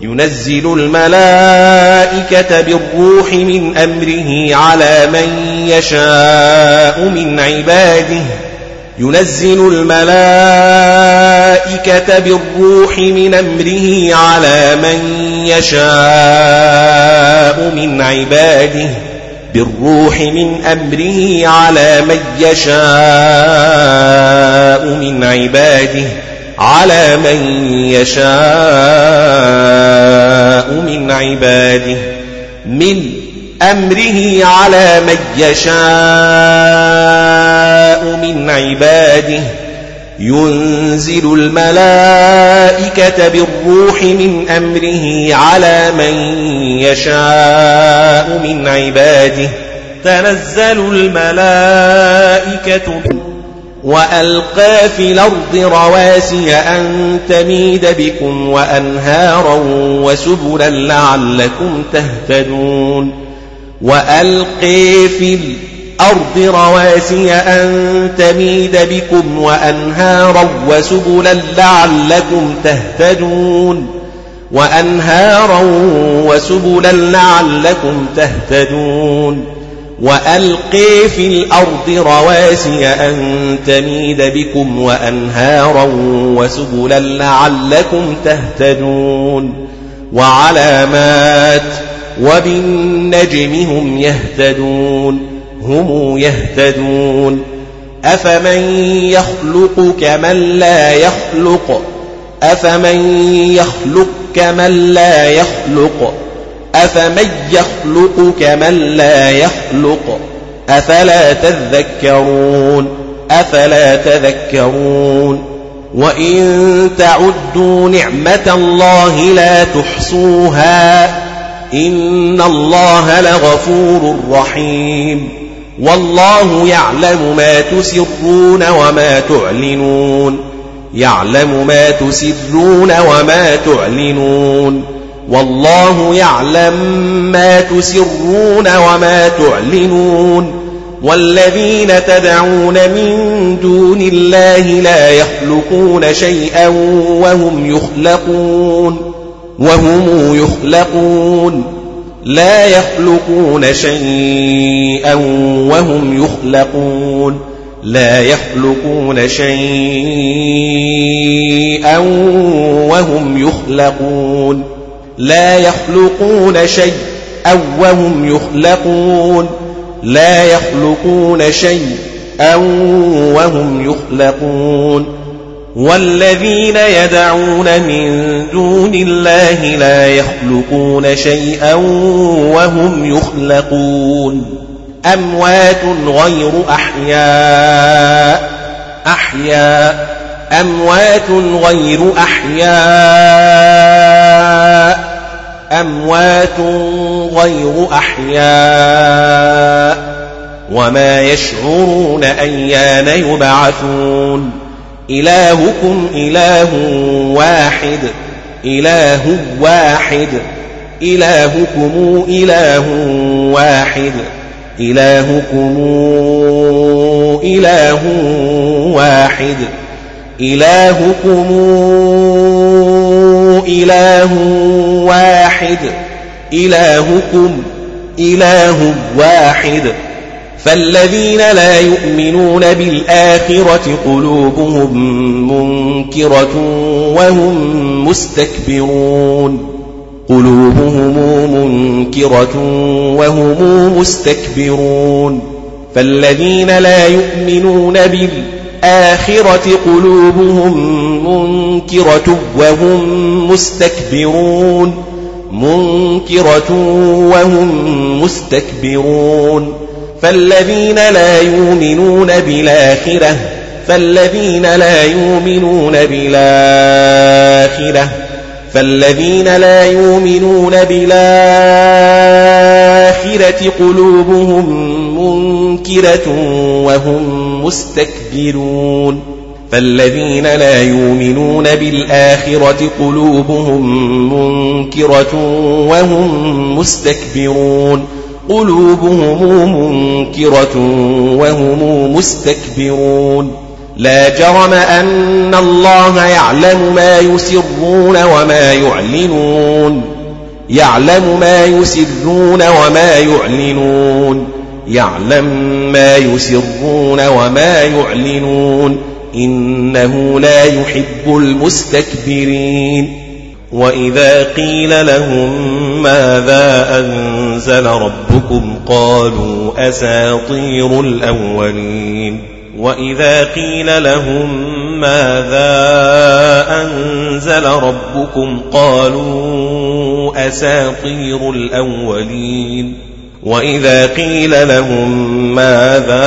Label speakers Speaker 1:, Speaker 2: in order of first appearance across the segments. Speaker 1: ينزل الملائكة بالروح من أمره على من يشاء من عباده ينزل الملائكة بالروح من أمره على من يشاء من عباده بالروح من أمره على من يشاء من عباده على من يشاء من عباده من أمره على من يشاء من عباده ينزل الملائكة بالروح من أمره على من يشاء من عباده تنزل الملائكة بالروح وألقى في الأرض رواسي أن تميد بكم وأنهارا وسبلا لعلكم تهتدون وألقي في الأرض رواسي أن تميد بكم وأنهارا وسبلا لعلكم تهتدون وأنهارا وسبلا لعلكم تهتدون وألق في الأرض رواسي أن تميد بكم وأنهارا وسبلا لعلكم تهتدون وعلامات وبالنجم هم يهتدون هم يهتدون أفمن يخلق كمن لا يخلق أفمن يخلق كمن لا يخلق أفمن يخلق كمن لا يخلق أفلا تذكرون أفلا تذكرون وإن تعدوا نعمة الله لا تحصوها إن الله لغفور رحيم والله يعلم ما تسرون وما تعلنون يعلم ما تسرون وما تعلنون والله يعلم ما تسرون وما تعلنون والذين تدعون من دون الله لا يخلقون شيئا وهم يخلقون وهم يخلقون لا يخلقون شيئا وهم يخلقون لا يخلقون شيئا وهم يخلقون لا يخلقون شيء أو وهم يخلقون لا يخلقون شيء أو وهم يخلقون والذين يدعون من دون الله لا يخلقون شيئا وهم يخلقون أموات غير أحياء أحياء أموات غير أحياء أموات غير أحياء وما يشعرون أيان يبعثون إلهكم إله واحد إله واحد إلهكم إله واحد إلهكم إله واحد إلهكم إله واحد إلهكم إله واحد فالذين لا يؤمنون بالآخرة قلوبهم منكرة وهم مستكبرون قلوبهم منكرة وهم مستكبرون فالذين لا يؤمنون بالآخرة الآخرة قلوبهم منكرة وهم مستكبرون منكرة وهم مستكبرون فالذين لا يؤمنون بالآخرة فالذين لا يؤمنون بالآخرة فالذين لا يؤمنون بالآخرة الآخرة قلوبهم منكرة وهم مستكبرون فالذين لا يؤمنون بالآخرة قلوبهم منكرة وهم مستكبرون قلوبهم منكرة وهم مستكبرون لا جرم أن الله يعلم ما يسرون وما يعلنون يعلم ما يسرون وما يعلنون يعلم ما يسرون وما يعلنون إنه لا يحب المستكبرين وإذا قيل لهم ماذا أنزل ربكم قالوا أساطير الأولين وإذا قيل لهم ماذا أنزل ربكم قالوا أساطير الأولين وإذا قيل لهم ماذا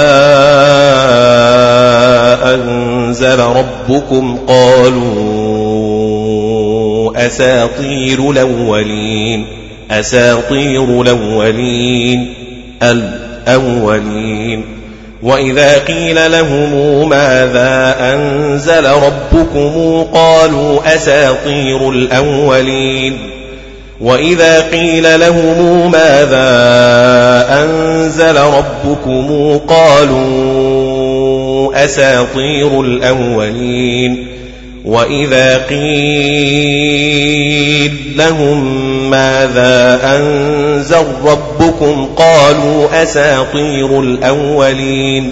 Speaker 1: أنزل ربكم قالوا أساطير الأولين أساطير الأولين الأولين وإذا قيل لهم ماذا أنزل ربكم قالوا أساطير الأولين وإذا قيل لهم ماذا أنزل ربكم قالوا أساطير الأولين وإذا قيل لهم ماذا أنزل ربكم قالوا أساطير الأولين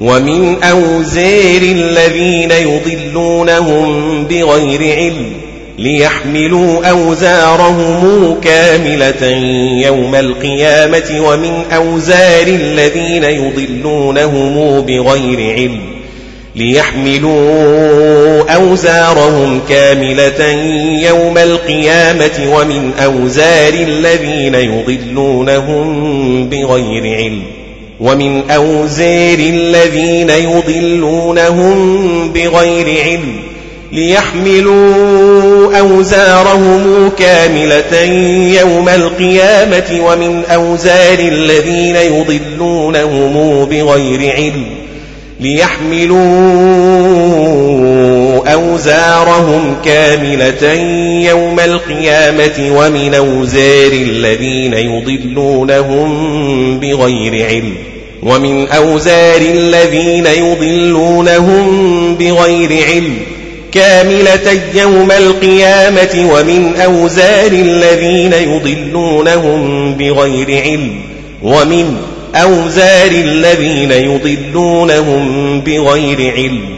Speaker 1: ومن أوزار الذين يضلونهم بغير علم ليحملوا أوزارهم كاملة يوم القيامة ومن أوزار الذين يضلونهم بغير علم ليحملوا أوزارهم كاملة يوم القيامة ومن أوزار الذين يضلونهم بغير علم ومن أوزار الذين يضلونهم بغير علم ليحملوا أوزارهم كاملة يوم القيامة ومن أوزار الذين يضلونهم بغير علم ليحملوا أوزارهم كاملة يوم القيامة ومن أوزار الذين يضلونهم بغير علم ومن أوزار الذين يضلونهم بغير علم كاملة يوم القيامة ومن أوزار الذين يضلونهم بغير علم ومن أوزار الذين يضلونهم بغير علم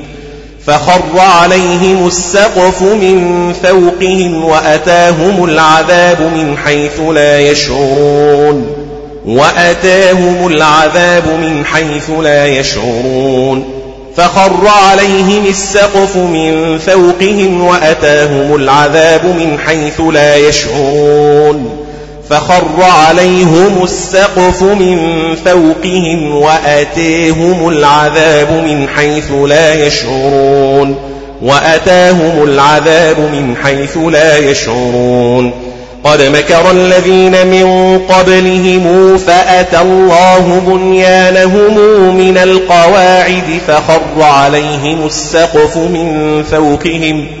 Speaker 1: فخر عليهم السقف من فوقهم وأتاهم العذاب من حيث لا يشعرون وأتاهم العذاب من حيث لا يشعرون فخر عليهم السقف من فوقهم وأتاهم العذاب من حيث لا يشعرون فخر عليهم السقف من فوقهم وآتيهم العذاب من حيث لا يشعرون وأتاهم العذاب من حيث لا يشعرون قد مكر الذين من قبلهم فأتى الله بنيانهم من القواعد فخر عليهم السقف من فوقهم ۖ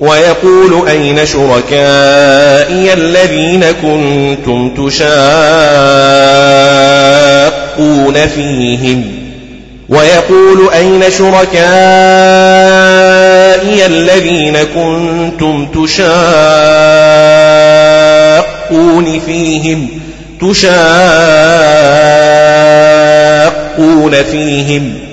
Speaker 1: ويقول أين شركائي الذين كنتم تشاقون فيهم ويقول أين شركائي الذين كنتم تشاقون فيهم تشاقون فيهم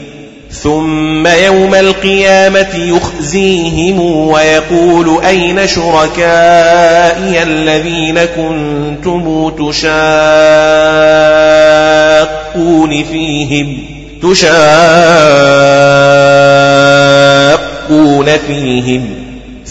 Speaker 1: ثم يوم القيامة يخزيهم ويقول أين شركائي الذين كنتم تشاقون فيهم تشاقون فيهم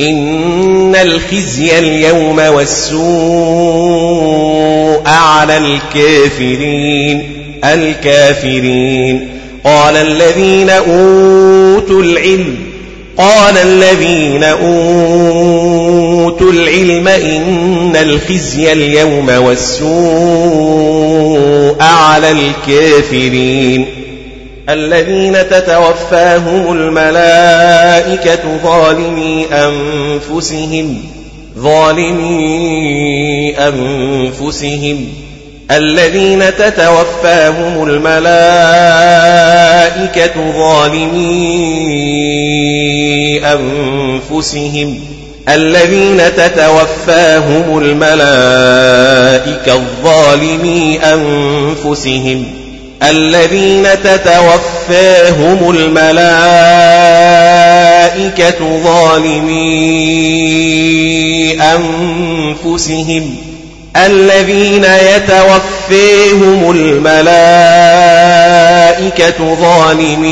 Speaker 1: إن الخزي اليوم والسوء على الكافرين الكافرين قال الذين أوتوا العلم قال الذين أوتوا العلم إن الخزي اليوم والسوء على الكافرين الذين تتوفاهم الملائكة ظالمي أنفسهم ظالمي أنفسهم الذين تتوفاهم الملائكة ظالمي أنفسهم الذين تتوفاهم الملائكة الظالمي أنفسهم الذين تتوفاهم الملائكة ظالمي أنفسهم الذين يتوفيهم الملائكة ظالمي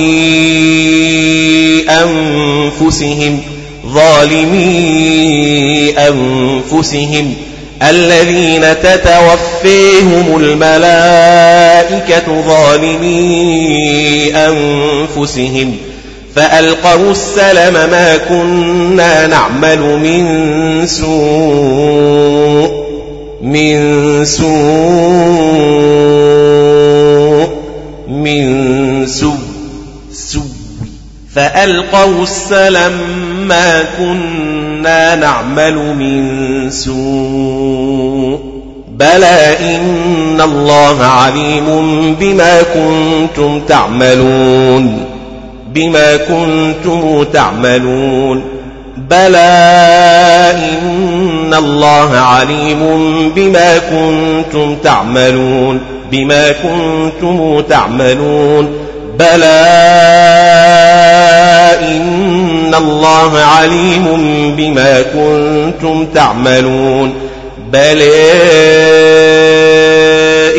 Speaker 1: أنفسهم ظالمي أنفسهم الذين تتوفيهم الملائكة ظالمي أنفسهم فألقوا السلم ما كنا نعمل من سوء من سوء من سوء سوء فألقوا السلم ما كنا نعمل من سوء بلى إن الله عليم بما كنتم تعملون بما كنتم تعملون بلى إن الله عليم بما كنتم تعملون بما كنتم تعملون بلى إن إن الله عليم بما كنتم تعملون بل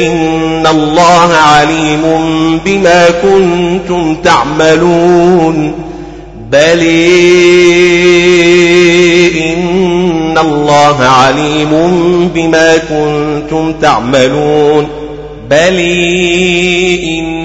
Speaker 1: إن الله عليم بما كنتم تعملون بل إن الله عليم بما كنتم تعملون بل إن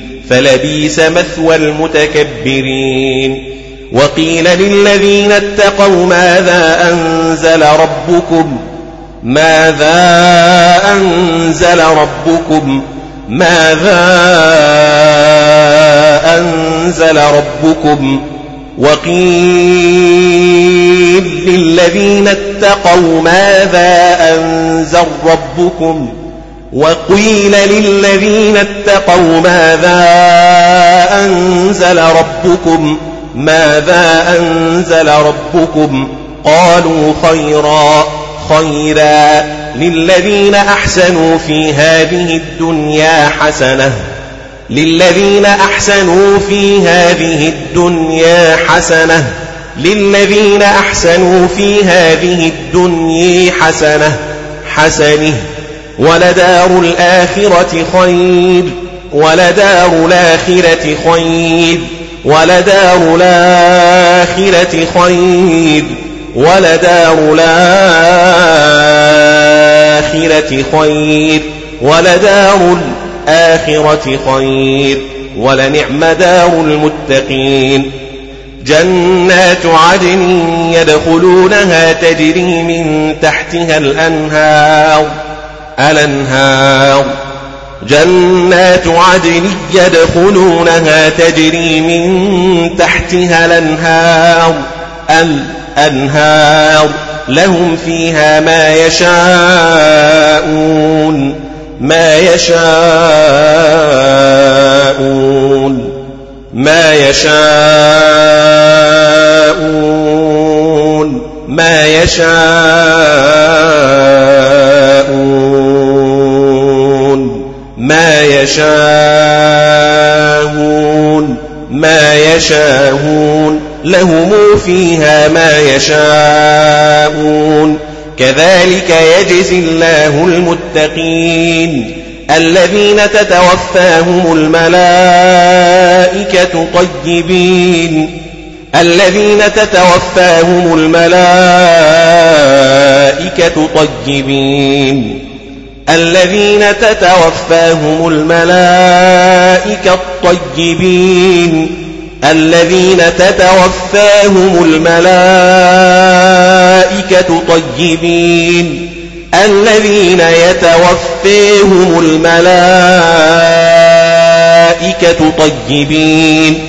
Speaker 1: فلبيس مثوى المتكبرين وقيل للذين اتقوا ماذا أنزل ربكم ماذا أنزل ربكم ماذا أنزل ربكم وقيل للذين اتقوا ماذا أنزل ربكم وقيل للذين اتقوا ماذا أنزل ربكم ماذا أنزل ربكم قالوا خيرا خيرا للذين أحسنوا في هذه الدنيا حسنة للذين أحسنوا في هذه الدنيا حسنة للذين أحسنوا في هذه الدنيا حسنة حسنه ولدار الآخرة خير ولدار الآخرة خير ولدار الآخرة خير ولدار الآخرة خير ولدار الآخرة خير ولنعم دار المتقين جنات عدن يدخلونها تجري من تحتها الأنهار الأنهار جنات عدن يدخلونها تجري من تحتها الأنهار الأنهار لهم فيها ما يشاءون ما يشاءون ما يشاءون ما يشاءون يشاءون ما يشاءون لهم فيها ما يشاءون كذلك يجزي الله المتقين الذين تتوفاهم الملائكة طيبين الذين تتوفاهم الملائكة طيبين الذين تتوفاهم الملائكة الطيبين الذين تتوفاهم الملائكة طيبين الذين يتوفاهم الملائكة طيبين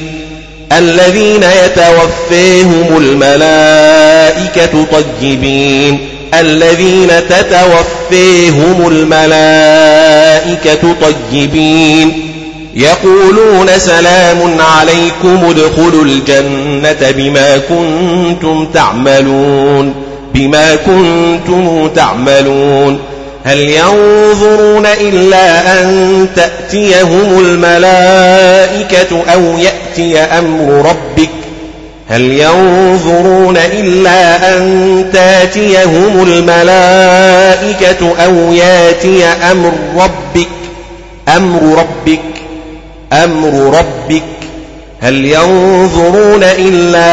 Speaker 1: الذين يتوفاهم الملائكة طيبين الذين تتوفيهم الملائكة طيبين يقولون سلام عليكم ادخلوا الجنة بما كنتم تعملون بما كنتم تعملون هل ينظرون إلا أن تأتيهم الملائكة أو يأتي أمر ربك هل ينظرون إلا أن تاتيهم الملائكة أو ياتي أمر ربك أمر ربك أمر ربك هل ينظرون إلا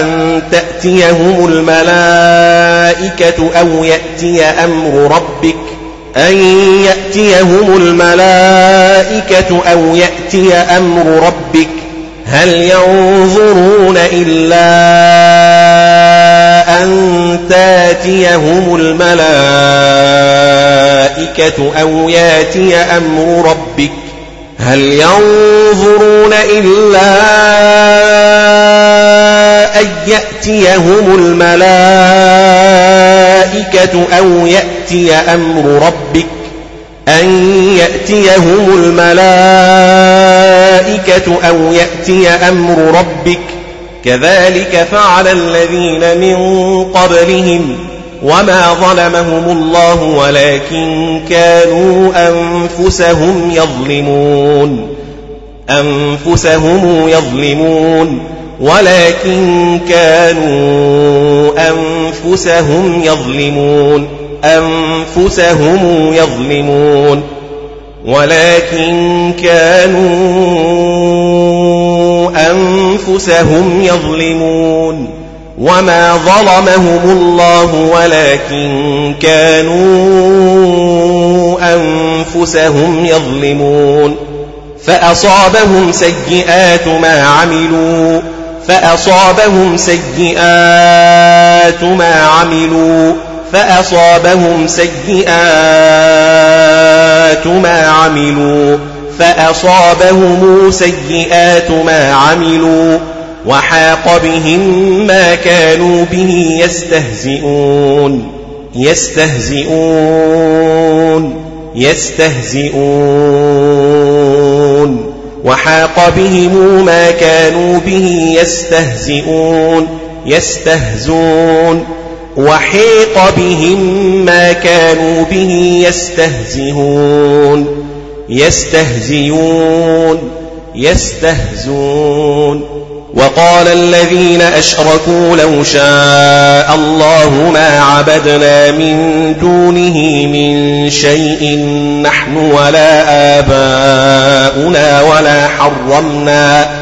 Speaker 1: أن تأتيهم الملائكة أو يأتي أمر ربك أن يأتيهم الملائكة أو يأتي أمر ربك هل ينظرون إلا أن تاتيهم الملائكة أو ياتي أمر ربك هل ينظرون إلا أن يأتيهم الملائكة أو يأتي أمر ربك أن يأتيهم الملائكة الملائكة أو يأتي أمر ربك كذلك فعل الذين من قبلهم وما ظلمهم الله ولكن كانوا أنفسهم يظلمون أنفسهم يظلمون ولكن كانوا أنفسهم يظلمون أنفسهم يظلمون ولكن كانوا أنفسهم يظلمون وما ظلمهم الله ولكن كانوا أنفسهم يظلمون فأصابهم سيئات ما عملوا فأصابهم سيئات ما عملوا فأصابهم سيئات ما عملوا فأصابهم سيئات ما عملوا وحاق بهم ما كانوا به يستهزئون يستهزئون يستهزئون وحاق بهم ما كانوا به يستهزئون يستهزئون وحيق بهم ما كانوا به يستهزئون يستهزئون يستهزون وقال الذين أشركوا لو شاء الله ما عبدنا من دونه من شيء نحن ولا آباؤنا ولا حرمنا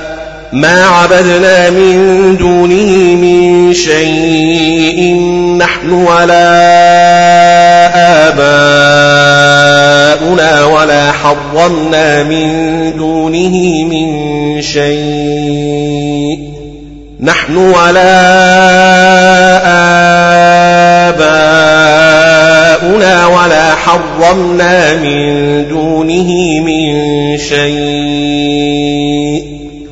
Speaker 1: ما عبدنا من دونه من شيء نحن ولا آباؤنا ولا حرمنا من دونه من شيء نحن ولا آباؤنا ولا حرمنا من دونه من شيء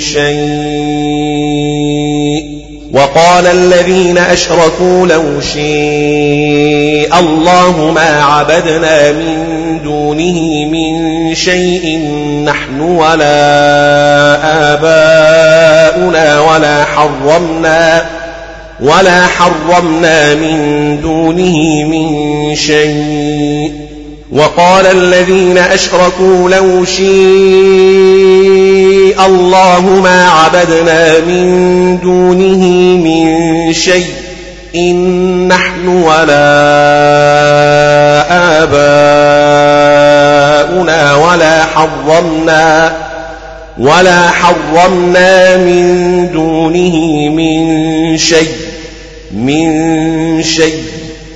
Speaker 1: شيء وقال الذين أشركوا لو شيء الله ما عبدنا من دونه من شيء نحن ولا آباؤنا ولا حرمنا ولا حرمنا من دونه من شيء وقال الذين أشركوا لو شيء الله ما عبدنا من دونه من شيء إن نحن ولا آباؤنا ولا حرمنا ولا حرمنا من دونه من شيء من شيء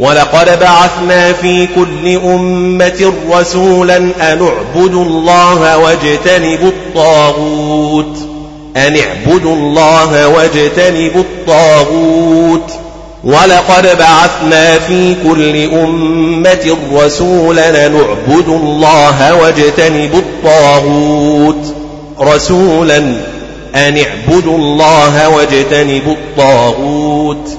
Speaker 1: ولقد بعثنا في كل أمة رسولا أن اعبدوا الله واجتنبوا الطاغوت أن اعبدوا الله واجتنبوا الطاغوت ولقد بعثنا في كل أمة رسولا أن اعبدوا الله واجتنبوا الطاغوت رسولا أن اعبدوا الله واجتنبوا الطاغوت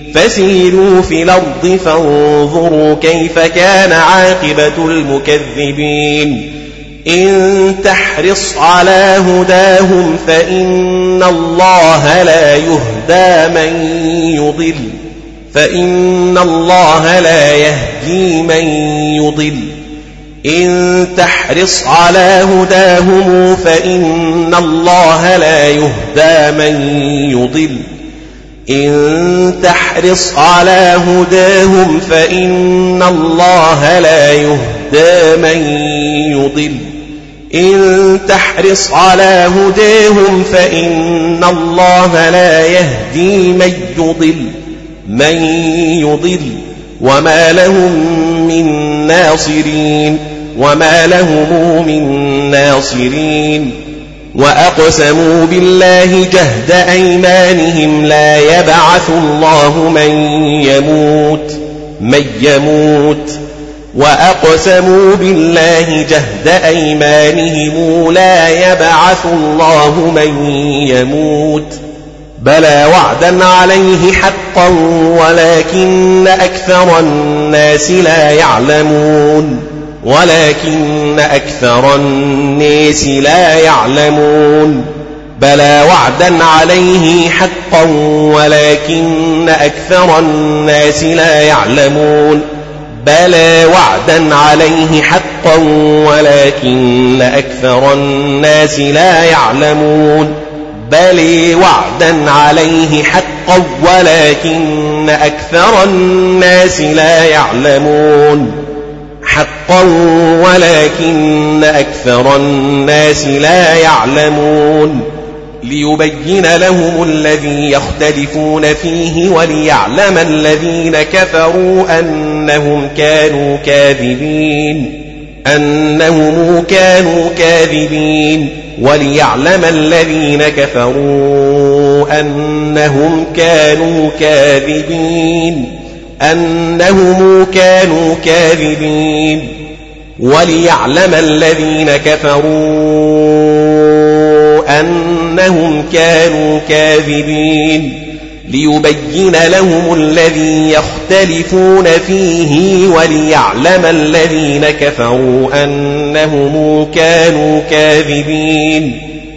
Speaker 1: فسيروا في الأرض فانظروا كيف كان عاقبة المكذبين إن تحرص على هداهم فإن الله لا يهدى من يضل فإن الله لا يهدي من يضل إن تحرص على هداهم فإن الله لا يهدى من يضل إن تحرص على هداهم فإن الله لا يهدى من يضل إن تحرص على هداهم فإن الله لا يهدي من يضل من يضل وما لهم من ناصرين وما لهم من ناصرين وأقسموا بالله جهد أيمانهم لا يبعث الله من يموت من يموت وأقسموا بالله جهد أيمانهم لا يبعث الله من يموت بلى وعدا عليه حقا ولكن أكثر الناس لا يعلمون ولكن أكثر الناس لا يعلمون بلى وعدا عليه حقا ولكن أكثر الناس لا يعلمون بلى وعدا عليه حقا ولكن أكثر الناس لا يعلمون بلى وعدا عليه حقا ولكن أكثر الناس لا يعلمون حقا ولكن أكثر الناس لا يعلمون ليبين لهم الذي يختلفون فيه وليعلم الذين كفروا أنهم كانوا كاذبين أنهم كانوا كاذبين وليعلم الذين كفروا أنهم كانوا كاذبين أنهم كانوا كاذبين وليعلم الذين كفروا أنهم كانوا كاذبين ليبين لهم الذي يختلفون فيه وليعلم الذين كفروا أنهم كانوا كاذبين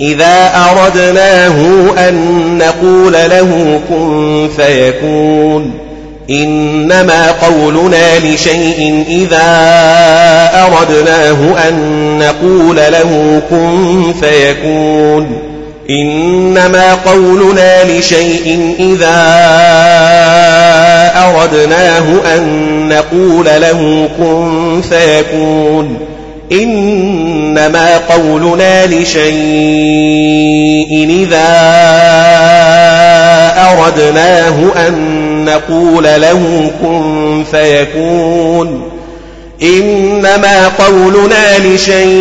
Speaker 1: إذا أردناه أن نقول له كن فيكون إنما قولنا لشيء إذا أردناه أن نقول له كن فيكون إنما قولنا لشيء إذا أردناه أن نقول له كن فيكون إنما قولنا لشيء إذا أردناه أن نقول له كن فيكون إنما قولنا لشيء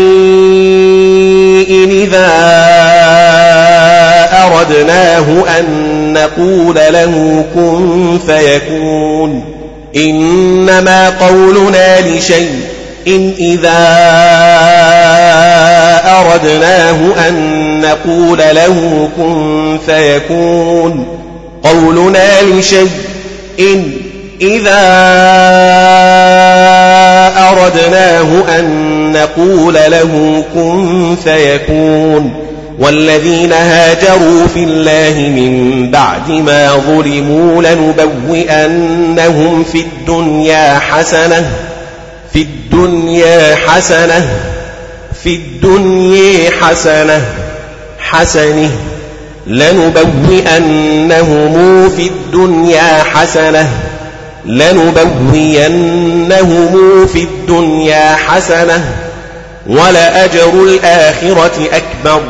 Speaker 1: إذا أردناه أن نقول له كن فيكون إنما قولنا لشيء إن إذا أردناه أن نقول له كن فيكون قولنا لشيء إن إذا أردناه أن نقول له كن فيكون والذين هاجروا في الله من بعد ما ظلموا لنبوئنهم في الدنيا حسنه في الدنيا حسنة في الدنيا حسنة حسنه لنبوئنهم في الدنيا حسنة لنبوئنهم في الدنيا حسنة ولأجر الآخرة أكبر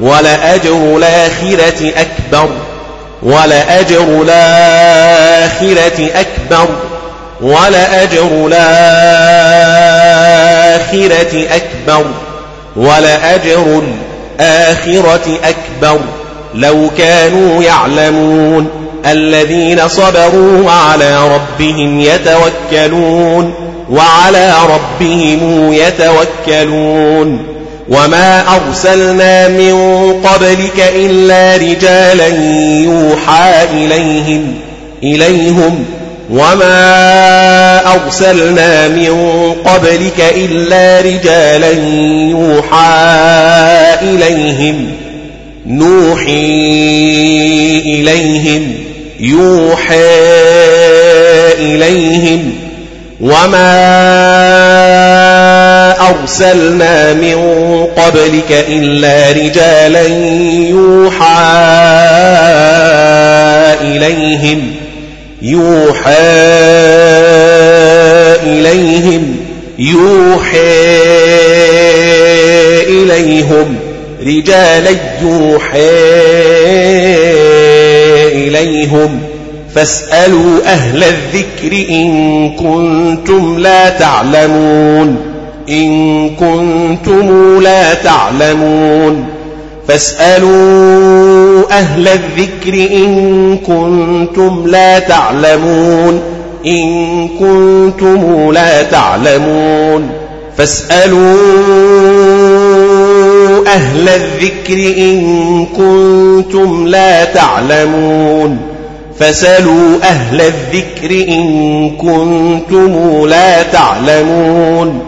Speaker 1: ولأجر الآخرة أكبر ولأجر الآخرة أكبر ولأجر الآخرة أكبر ولأجر الآخرة أكبر لو كانوا يعلمون الذين صبروا وعلى ربهم يتوكلون وعلى ربهم يتوكلون وما أرسلنا من قبلك إلا رجالا يوحى إليهم إليهم وما أرسلنا من قبلك إلا رجالا يوحى إليهم نوحي إليهم يوحى إليهم وما أرسلنا من قبلك إلا رجالا يوحى إليهم يوحى إليهم يوحى إليهم رجالا يوحى إليهم فاسألوا أهل الذكر إن كنتم لا تعلمون إن كنتم لا تعلمون فاسألوا أهل الذكر إن كنتم لا تعلمون إن كنتم لا تعلمون فاسألوا أهل الذكر إن كنتم لا تعلمون فسألوا أهل الذكر إن كنتم لا تعلمون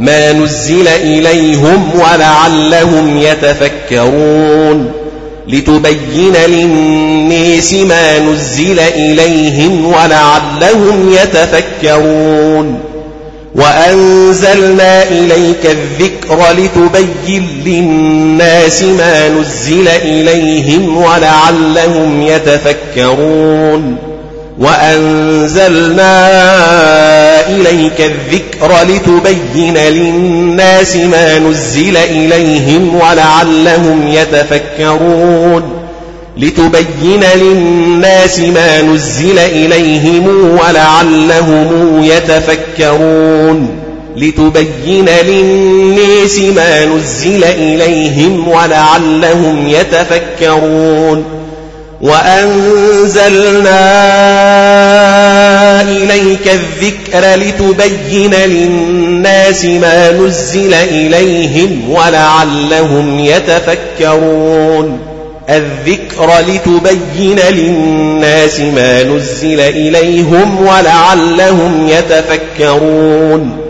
Speaker 1: ما نزل إليهم ولعلهم يتفكرون لتبين للناس ما نزل إليهم ولعلهم يتفكرون وأنزلنا إليك الذكر لتبين للناس ما نزل إليهم ولعلهم يتفكرون وأنزلنا إليك الذكر لتبين للناس ما نزل إليهم ولعلهم يتفكرون لتبين للناس ما نزل إليهم ولعلهم يتفكرون لتبين للناس ما نزل إليهم ولعلهم يتفكرون وأنزلنا إليك الذكر لتبين للناس ما نزل إليهم ولعلهم يتفكرون الذكر لتبين للناس ما نزل إليهم ولعلهم يتفكرون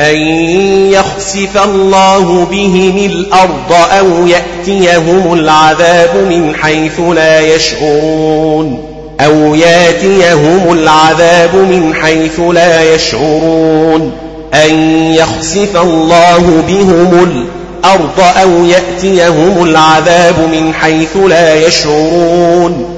Speaker 1: أن يخسف الله بهم الأرض أو يأتيهم العذاب من حيث لا يشعرون أو ياتيهم العذاب من حيث لا يشعرون أن يخسف الله بهم الأرض أو يأتيهم العذاب من حيث لا يشعرون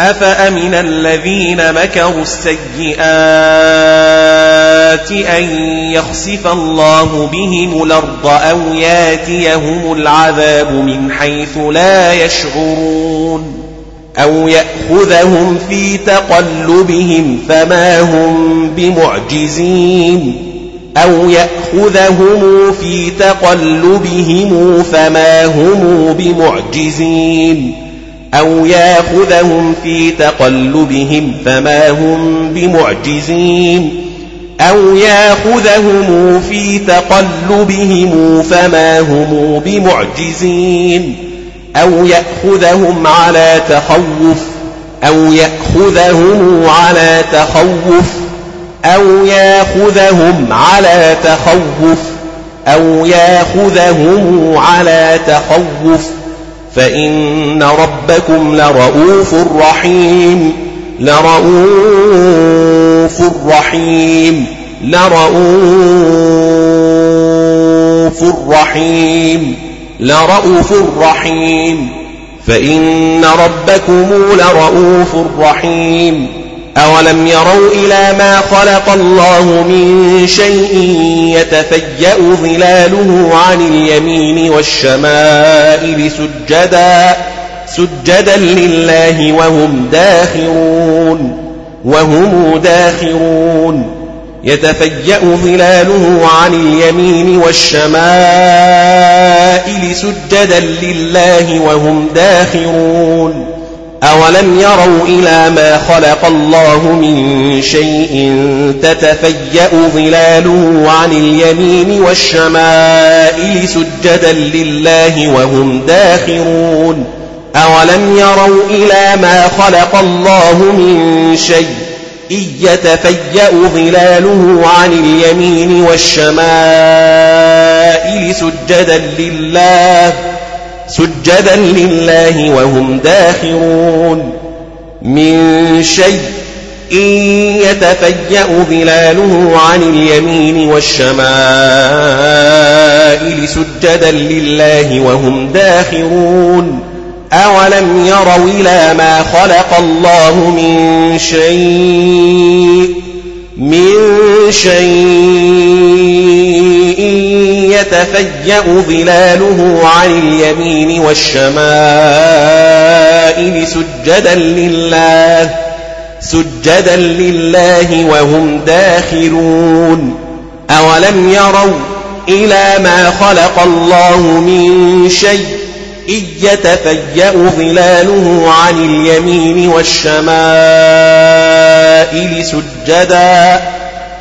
Speaker 1: أفأمن الذين مكروا السيئات أن يخسف الله بهم الأرض أو ياتيهم العذاب من حيث لا يشعرون أو يأخذهم في تقلبهم فما هم بمعجزين أو يأخذهم في تقلبهم فما هم بمعجزين أو ياخذهم في تقلبهم فما هم بمعجزين أو ياخذهم في تقلبهم فما هم بمعجزين أو يأخذهم على تخوف أو يأخذهم على تخوف أو ياخذهم على تخوف أو ياخذهم على تخوف أو فإن ربكم لرؤوف رحيم لرؤوف رحيم لرؤوف رحيم لرؤوف رحيم فإن ربكم لرؤوف رحيم أولم يروا إلى ما خلق الله من شيء يتفيأ ظلاله عن اليمين والشمائل سجدا سجدا لله وهم داخرون وهم داخرون يتفيأ ظلاله عن اليمين والشمائل سجدا لله وهم داخرون أولم يروا إلى ما خلق الله من شيء تتفيأ ظلاله عن اليمين والشمائل سجدا لله وهم داخرون أولم يروا إلى ما خلق الله من شيء إن يتفيأ ظلاله عن اليمين والشمائل سجدا لله سجدا لله وهم داخرون من شيء يتفيأ ظلاله عن اليمين والشمائل سجدا لله وهم داخرون أولم يروا إلى ما خلق الله من شيء من شيء يتفيأ ظلاله عن اليمين والشمائل سجدا لله سجدا لله وهم داخلون أولم يروا إلى ما خلق الله من شيء إن يتفيأ ظلاله عن اليمين والشمائل سجداً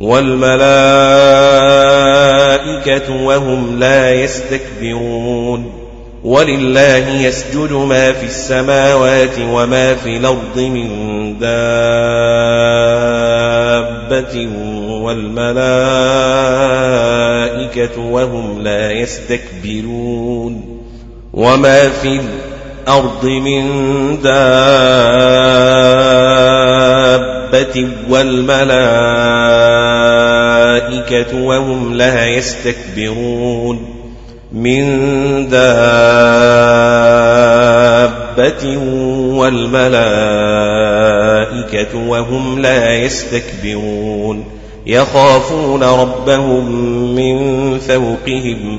Speaker 1: والملائكة وهم لا يستكبرون ولله يسجد ما في السماوات وما في الأرض من دابة والملائكة وهم لا يستكبرون وما في الأرض من دابة الدابة والملائكة وهم لها يستكبرون من دابة والملائكة وهم لا يستكبرون يخافون ربهم من فوقهم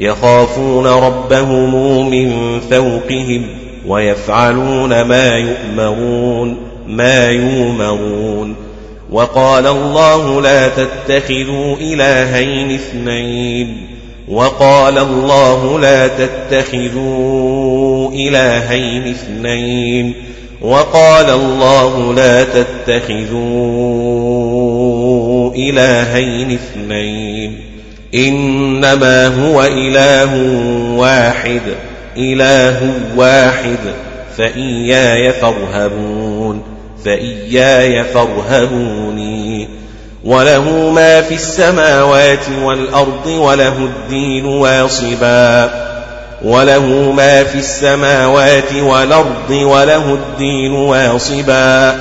Speaker 1: يخافون ربهم من فوقهم ويفعلون ما يؤمرون ما يؤمرون وقال الله لا تتخذوا إلهين اثنين وقال الله لا تتخذوا إلهين اثنين وقال الله لا تتخذوا إلهين اثنين إنما هو إله واحد إله واحد فإياي فارهبون فإياي فارهبوني وله ما في السماوات والأرض وله الدين واصبا وله ما في السماوات والأرض وله الدين واصبا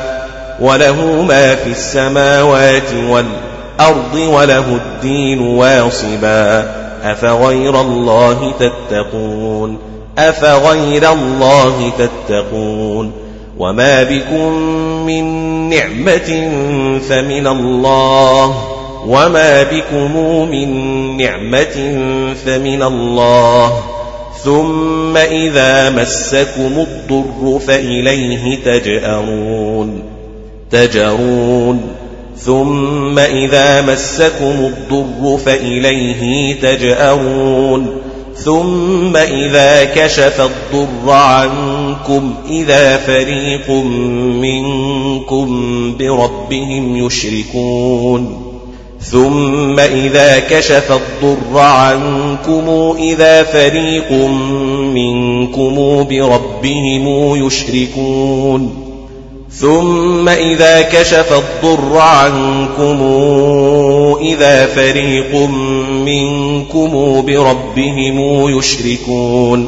Speaker 1: وله ما في السماوات والأرض وله الدين واصبا أفغير الله تتقون أفغير الله تتقون وما بكم من نعمة فمن الله وما بكم من نعمة فمن الله ثم إذا مسكم الضر فإليه تجأرون تجأرون ثم إذا مسكم الضر فإليه تجأرون ثم إذا كشف الضر عنكم ربكم إذا فريق منكم بربهم يشركون ثم إذا كشف الضر عنكم إذا فريق منكم بربهم يشركون ثم إذا كشف الضر عنكم إذا فريق منكم بربهم يشركون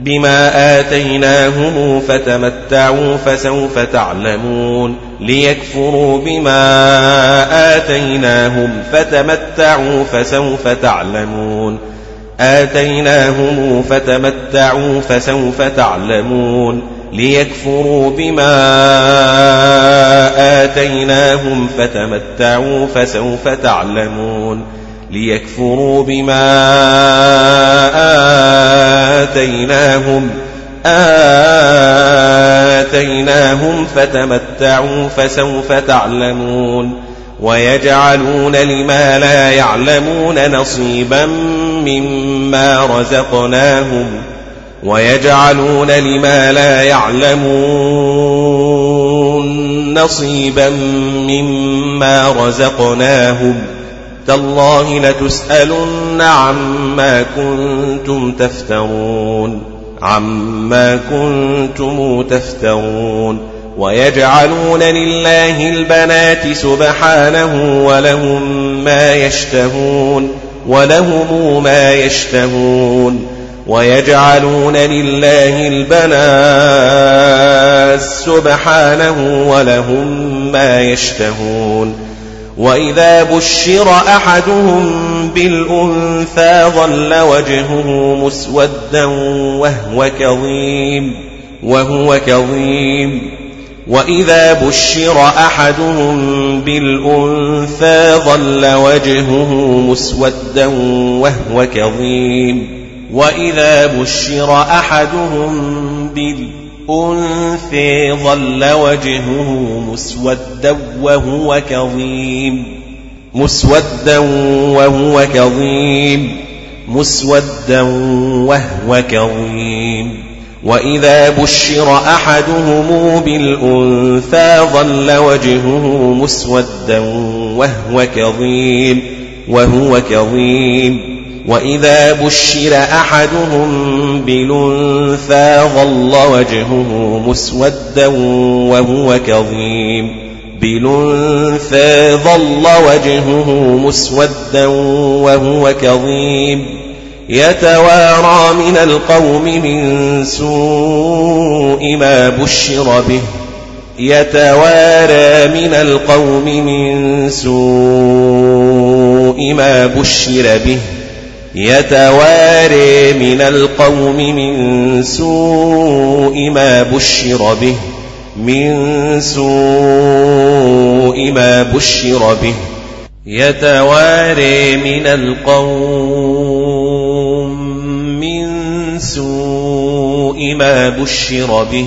Speaker 1: بما آتيناهم فتمتعوا فسوف تعلمون ليكفروا بما آتيناهم فتمتعوا فسوف تعلمون آتيناهم فتمتعوا فسوف تعلمون ليكفروا بما آتيناهم فتمتعوا فسوف تعلمون ليكفروا بما آتيناهم آتيناهم فتمتعوا فسوف تعلمون ويجعلون لما لا يعلمون نصيبا مما رزقناهم ويجعلون لما لا يعلمون نصيبا مما رزقناهم ۖ تالله لتسألن عما كنتم تفترون عما كنتم تفترون ويجعلون لله البنات سبحانه ولهم ما يشتهون ولهم ما يشتهون ويجعلون لله البنات سبحانه ولهم ما يشتهون وإذا بشر أحدهم بالأنثى ظل وجهه مسودا وهو كظيم وهو كظيم وإذا بشر أحدهم بالأنثى ظل وجهه مسودا وهو كظيم وإذا بشر أحدهم بالأنثى أنثي ظل وجهه مسودا وهو كظيم مسودا وهو كظيم مسودا وهو كظيم وإذا بشر أحدهم بالأنثى ظل وجهه مسودا وهو كظيم وهو كظيم وإذا بشر أحدهم بلنثى ظل وجهه مسودا وهو كظيم بلنثى ظل وجهه مسودا وهو كظيم يتوارى من القوم من سوء ما بشر به يتوارى من القوم من سوء ما بشر به يتواري من القوم من سوء ما بشر به من سوء ما بشر به يتواري من القوم من سوء ما بشر به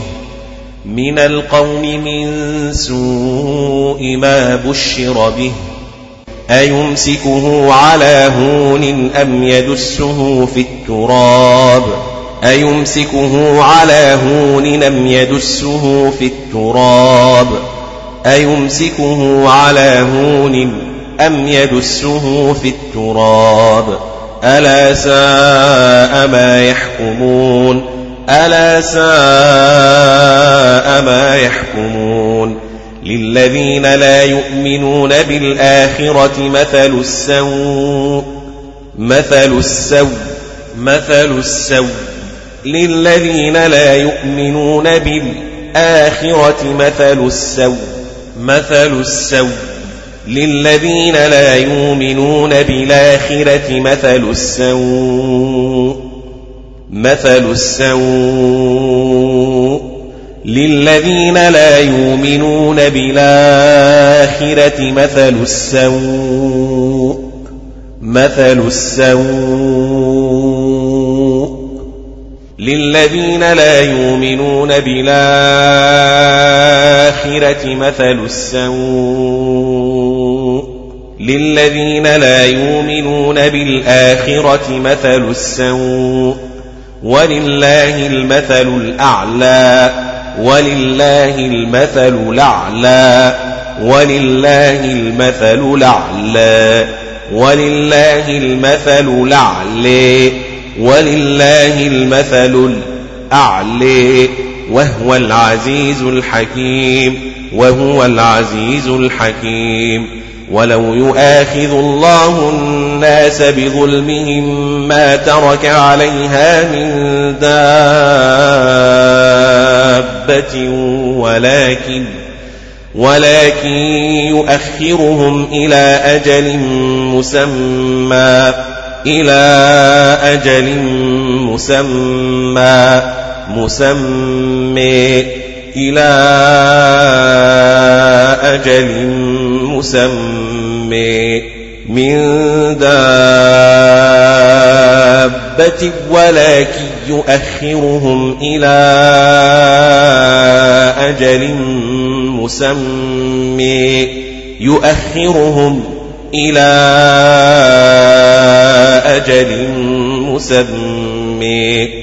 Speaker 1: من القوم من سوء ما بشر به أيمسكه على هون أم يدسه في التراب أيمسكه على هون أم يدسه في التراب أيمسكه على هون أم يدسه في التراب ألا ساء ما يحكمون ألا ساء ما يحكمون للذين لا يؤمنون بالآخرة مثل السوء مثل السوء مثل السوء للذين لا يؤمنون بالآخرة مثل السوء مثل السوء للذين لا يؤمنون بالآخرة مثل السوء مثل السوء للذين لا يؤمنون بالآخرة مثل السوء مثل السوء للذين لا يؤمنون بالآخرة مثل السوء للذين لا يؤمنون بالآخرة مثل السوء ولله المثل الأعلى ولله المثل الأعلى ولله المثل الأعلى ولله المثل الأعلى ولله المثل الأعلى وهو العزيز الحكيم وهو العزيز الحكيم ولو يؤاخذ الله الناس بظلمهم ما ترك عليها من داب محبة ولكن ولكن يؤخرهم إلى أجل مسمى إلى أجل مسمى مسمى إلى أجل مسمى من دابة ولكن يؤخرهم إلى أجل مسمى يؤخرهم إلى أجل مسمى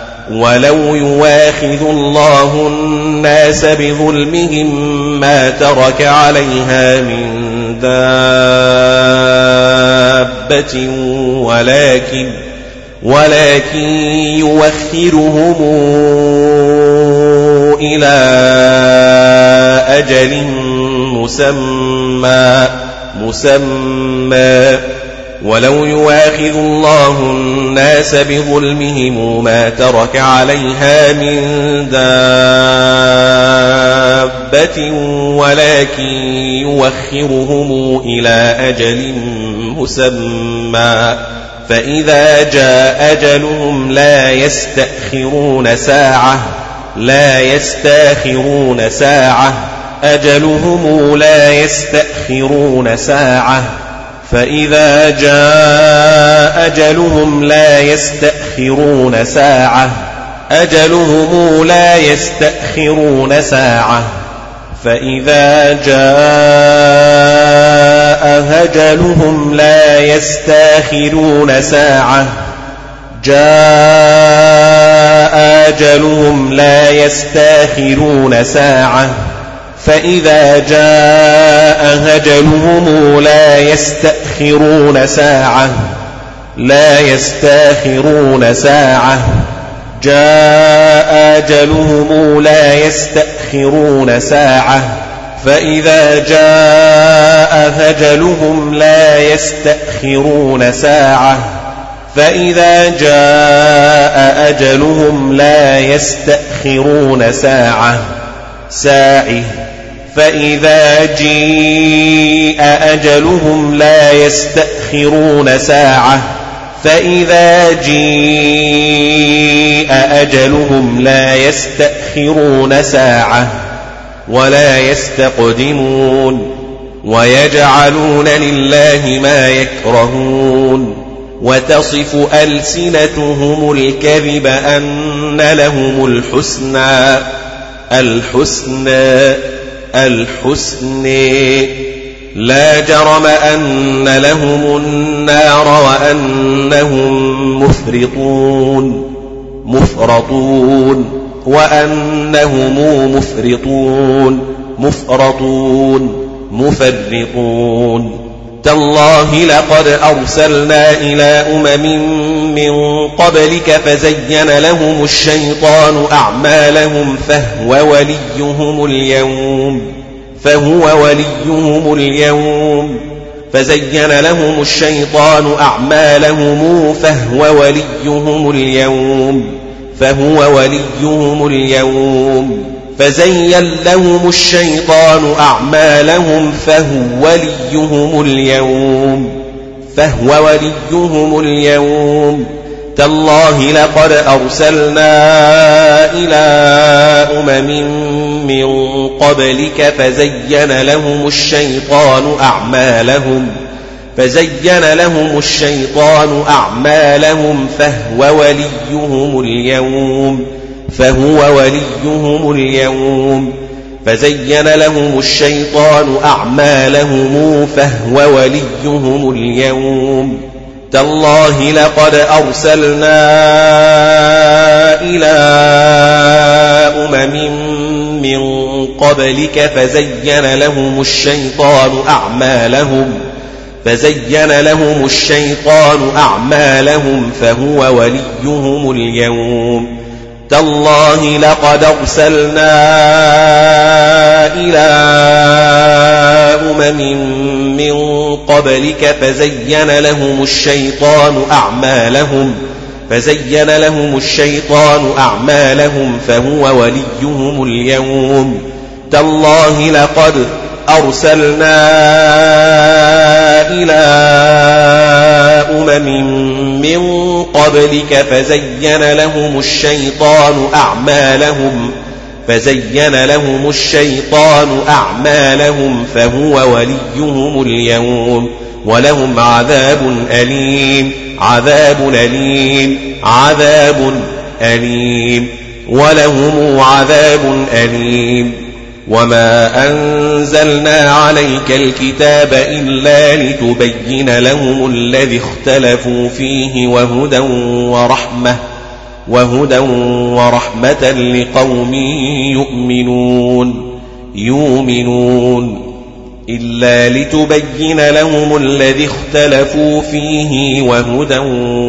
Speaker 1: ولو يواخذ الله الناس بظلمهم ما ترك عليها من دابة ولكن ولكن يوخرهم إلى أجل مسمى مسمى ولو يواخذ الله الناس بظلمهم ما ترك عليها من دابة ولكن يوخرهم إلى أجل مسمى فإذا جاء أجلهم لا يستأخرون ساعة لا يستأخرون ساعة أجلهم لا يستأخرون ساعة فإذا جاء أجلهم لا يستأخرون ساعة أجلهم لا يستأخرون ساعة فإذا جاء أجلهم لا يستأخرون ساعة جاء أجلهم لا يستأخرون ساعة فإذا جاء أجلهم لا يستأخرون ساعة لا يستأخرون ساعة جاء أجلهم لا يستأخرون ساعة فإذا جاء أجلهم لا يستأخرون ساعة فإذا جاء أجلهم لا يستأخرون ساعة ساعه فإذا جيء أجلهم لا يستأخرون ساعة فإذا جيء أجلهم لا يستأخرون ساعة ولا يستقدمون ويجعلون لله ما يكرهون وتصف ألسنتهم الكذب أن لهم الحسنى الحسنى الحسن لا جرم أن لهم النار وأنهم مفرطون مفرطون وأنهم مفرطون مفرطون مفرطون تالله لقد أرسلنا إلى أمم من قبلك فزين لهم الشيطان أعمالهم فهو وليهم اليوم فهو وليهم اليوم فزين لهم الشيطان أعمالهم فهو وليهم اليوم فهو وليهم اليوم فزين لهم الشيطان أعمالهم فهو وليهم اليوم فهو وليهم اليوم تالله لقد أرسلنا إلى أمم من قبلك فزين لهم الشيطان أعمالهم فزين لهم الشيطان أعمالهم فهو وليهم اليوم فهو وليهم اليوم فزين لهم الشيطان أعمالهم فهو وليهم اليوم تالله لقد أرسلنا إلى أمم من قبلك فزين لهم الشيطان أعمالهم فزين لهم الشيطان أعمالهم فهو وليهم اليوم تالله لقد أرسلنا إلى أمم من قبلك فزين لهم الشيطان أعمالهم فزين لهم الشيطان أعمالهم فهو وليهم اليوم تالله لقد أرسلنا إلى أمم من قبلك فزين لهم الشيطان أعمالهم فزين لهم الشيطان أعمالهم فهو وليهم اليوم ولهم عذاب أليم عذاب أليم عذاب أليم ولهم عذاب أليم وما أنزلنا عليك الكتاب إلا لتبين لهم الذي اختلفوا فيه وهدى ورحمة وهدى ورحمة لقوم يؤمنون يؤمنون إلا لتبين لهم الذي اختلفوا فيه وهدى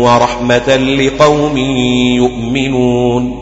Speaker 1: ورحمة لقوم يؤمنون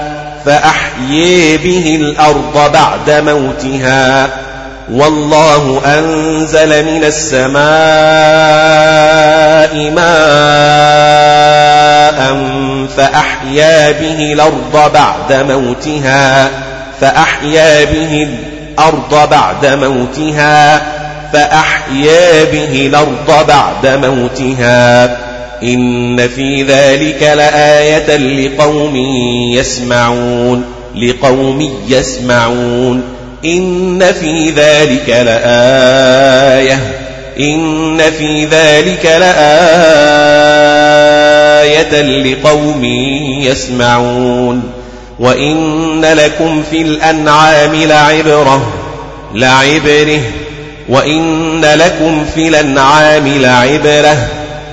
Speaker 1: فأحيي به الأرض بعد موتها والله أنزل من السماء ماء فأحيا به الأرض بعد موتها فأحيا به الأرض بعد موتها فأحيا به الأرض بعد موتها إن في ذلك لآية لقوم يسمعون لقوم يسمعون إن في ذلك لآية إن في ذلك لآية لقوم يسمعون وإن لكم في الأنعام لعبرة لعبره وإن لكم في الأنعام لعبره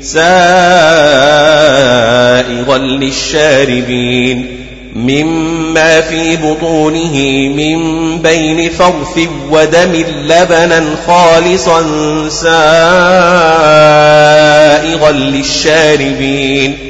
Speaker 1: سائغا للشاربين مما في بطونه من بين فرث ودم لبنا خالصا سائغا للشاربين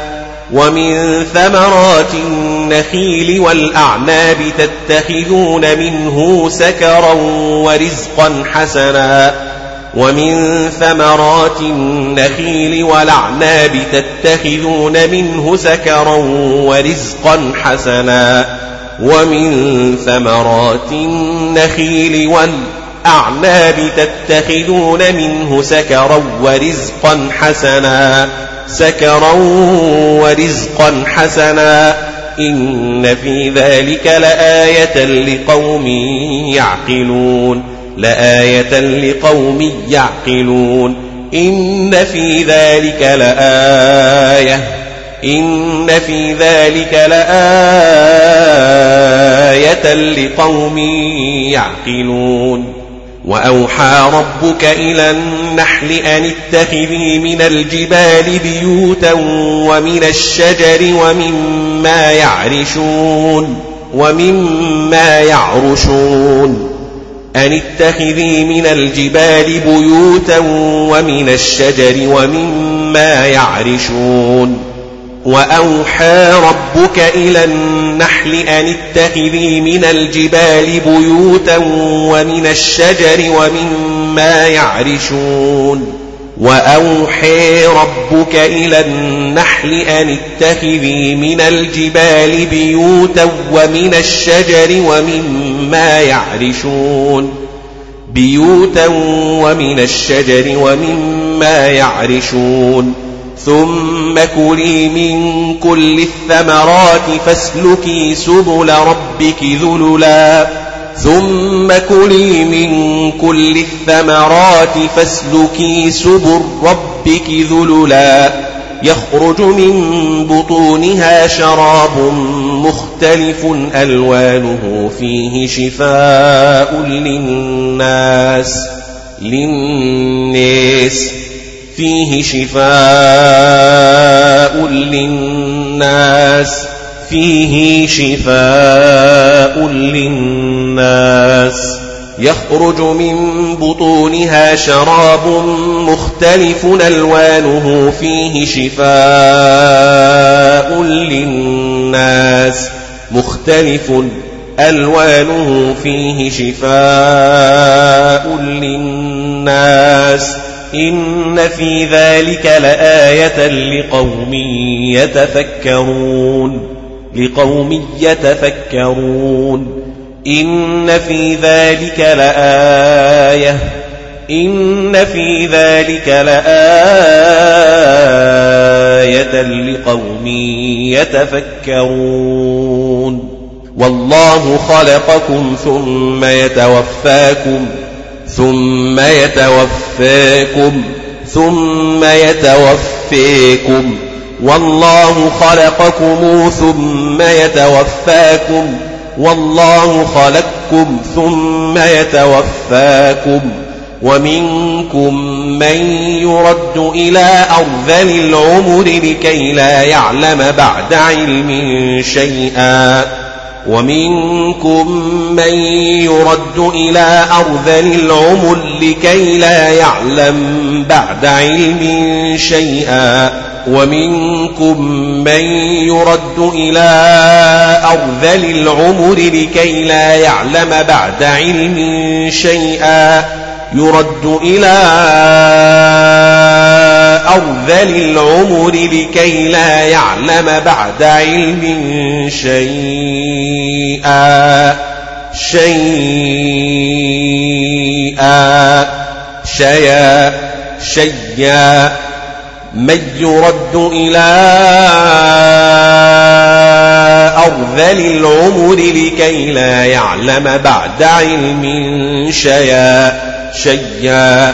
Speaker 1: ومن ثمرات النخيل والأعناب تتخذون منه سكرا ورزقا حسنا ومن ثمرات النخيل والأعناب تتخذون منه سكرا ورزقا حسنا ومن ثمرات النخيل والأعناب تتخذون منه سكرا ورزقا حسنا سكرا ورزقا حسنا إن في ذلك لآية لقوم يعقلون لآية لقوم يعقلون إن في ذلك لآية إن في ذلك لآية لقوم يعقلون وأوحى ربك إلى النحل أن اتخذي من الجبال بيوتا ومن الشجر ومما يعرشون ومما يعرشون أن اتخذي من الجبال بيوتا ومن الشجر ومما يعرشون وأوحى ربك إلى النحل أن اتخذي من الجبال بيوتا ومن الشجر ومما يعرشون وأوحى ربك إلى النحل أن اتخذي من الجبال بيوتا ومن الشجر ومما يعرشون بيوتا ومن الشجر ومما يعرشون ثم كلي من كل الثمرات فاسلكي سبل ربك ذللا ثم كلي من كل الثمرات فاسلكي سبل ربك ذللا يخرج من بطونها شراب مختلف ألوانه فيه شفاء للناس للناس فيه شفاء للناس فيه شفاء للناس يخرج من بطونها شراب مختلف ألوانه فيه شفاء للناس مختلف ألوانه فيه شفاء للناس إن في ذلك لآية لقوم يتفكرون لقوم يتفكرون إن في ذلك لآية إن في ذلك لآية لقوم يتفكرون والله خلقكم ثم يتوفاكم ۖ ثم يتوفاكم ثم يتوفيكم والله خلقكم ثم يتوفاكم والله خلقكم ثم يتوفاكم ومنكم من يرد إلى أرذل العمر لكي لا يعلم بعد علم شيئا ومنكم من يرد إلى أرذل العمر لكي لا يعلم بعد علم شيئا ومنكم من يرد إلى أرذل العمر لكي لا يعلم بعد علم شيئا يرد إلى أرذل العمر لكي لا يعلم بعد علم شيئا شيئا شيا شيا من يرد إلى أرذل العمر لكي لا يعلم بعد علم شيا شيا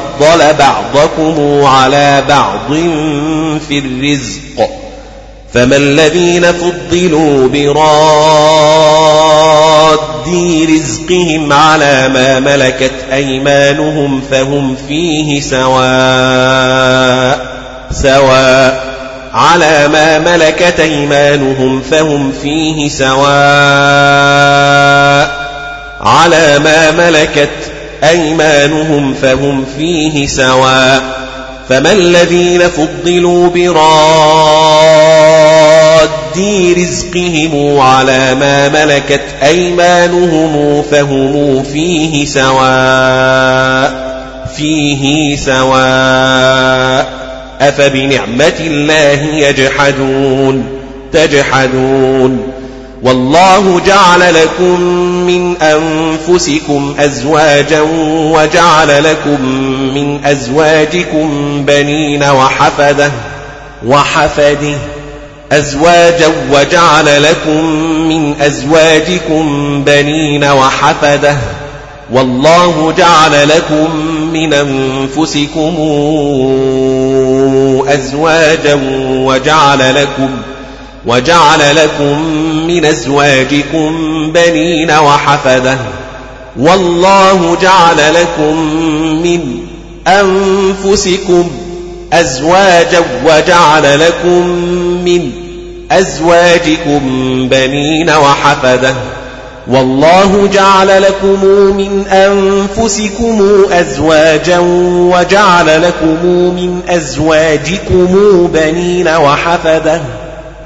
Speaker 1: فضل بعضكم على بعض في الرزق فما الذين فضلوا براد رزقهم على ما ملكت أيمانهم فهم فيه سواء سواء على ما ملكت أيمانهم فهم فيه سواء على ما ملكت أيمانهم فهم فيه سواء فما الذين فضلوا براد رزقهم على ما ملكت أيمانهم فهم فيه سواء فيه سواء أفبنعمة الله يجحدون تجحدون والله جعل لكم من أنفسكم أزواجا وجعل لكم من أزواجكم بنين وحفدة وحفده أزواجا وجعل لكم من أزواجكم بنين وحفدة والله جعل لكم من أنفسكم أزواجا وجعل لكم ۖ وجعل لكم من أزواجكم بنين وحفدة والله جعل لكم من أنفسكم أزواجا وجعل لكم من أزواجكم بنين وحفدة والله جعل لكم من أنفسكم أزواجا وجعل لكم من أزواجكم بنين وحفده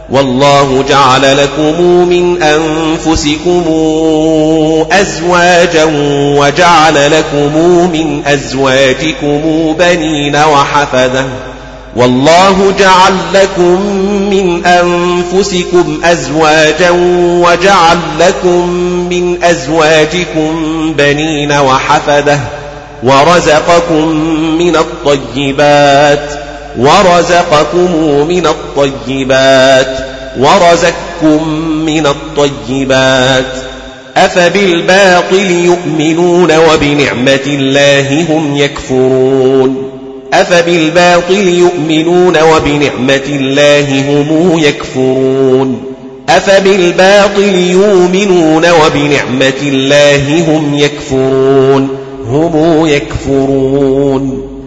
Speaker 1: والله جعل لكم من أنفسكم أزواجا وجعل لكم من أزواجكم بنين وحفدا والله جعل لكم من أنفسكم أزواجا وجعل لكم من أزواجكم بنين وحفدة ورزقكم من الطيبات ۖ ورزقكم من الطيبات ورزقكم من الطيبات أفبالباطل يؤمنون وبنعمة الله هم يكفرون أفبالباطل يؤمنون وبنعمة الله هم يكفرون أفبالباطل يؤمنون وبنعمة الله هم يكفرون هم يكفرون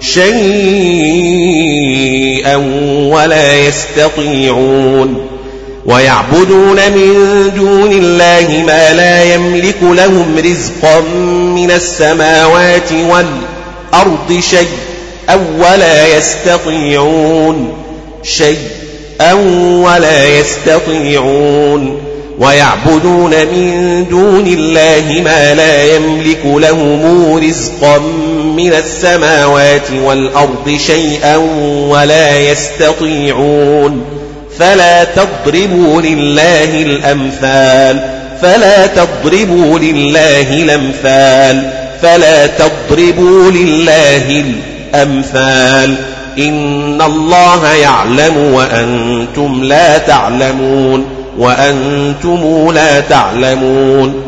Speaker 1: شيئا ولا يستطيعون ويعبدون من دون الله ما لا يملك لهم رزقا من السماوات والأرض شيء أو ولا يستطيعون شيء أو ولا يستطيعون ويعبدون من دون الله ما لا يملك لهم رزقا من السماوات والأرض شيئا ولا يستطيعون فلا تضربوا لله الأمثال فلا تضربوا لله الأمثال فلا تضربوا لله الأمثال إن الله يعلم وأنتم لا تعلمون وأنتم لا تعلمون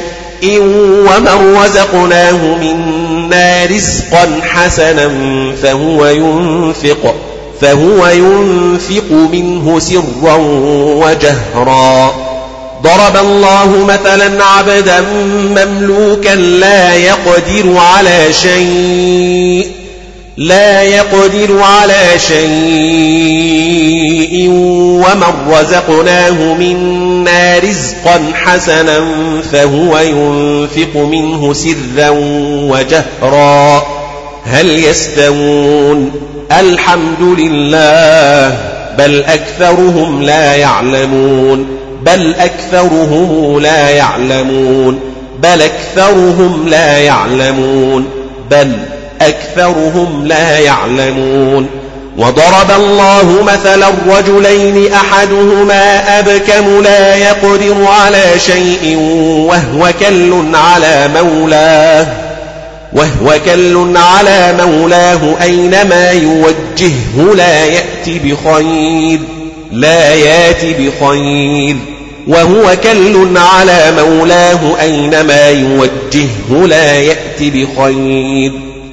Speaker 1: ومن رزقناه منا رزقا حسنا فهو ينفق فهو ينفق منه سرا وجهرا ضرب الله مثلا عبدا مملوكا لا يقدر على شيء لا يقدر على شيء ومن رزقناه منا رزقا حسنا فهو ينفق منه سرا وجهرا هل يستوون الحمد لله بل أكثرهم لا يعلمون بل أكثرهم لا يعلمون بل أكثرهم لا يعلمون بل أكثرهم لا يعلمون وضرب الله مثلا رجلين أحدهما أبكم لا يقدر على شيء وهو كل على مولاه وهو كل على مولاه أينما يوجهه لا يأتي بخير لا يأتي بخير وهو كل على مولاه أينما يوجهه لا يأتي بخير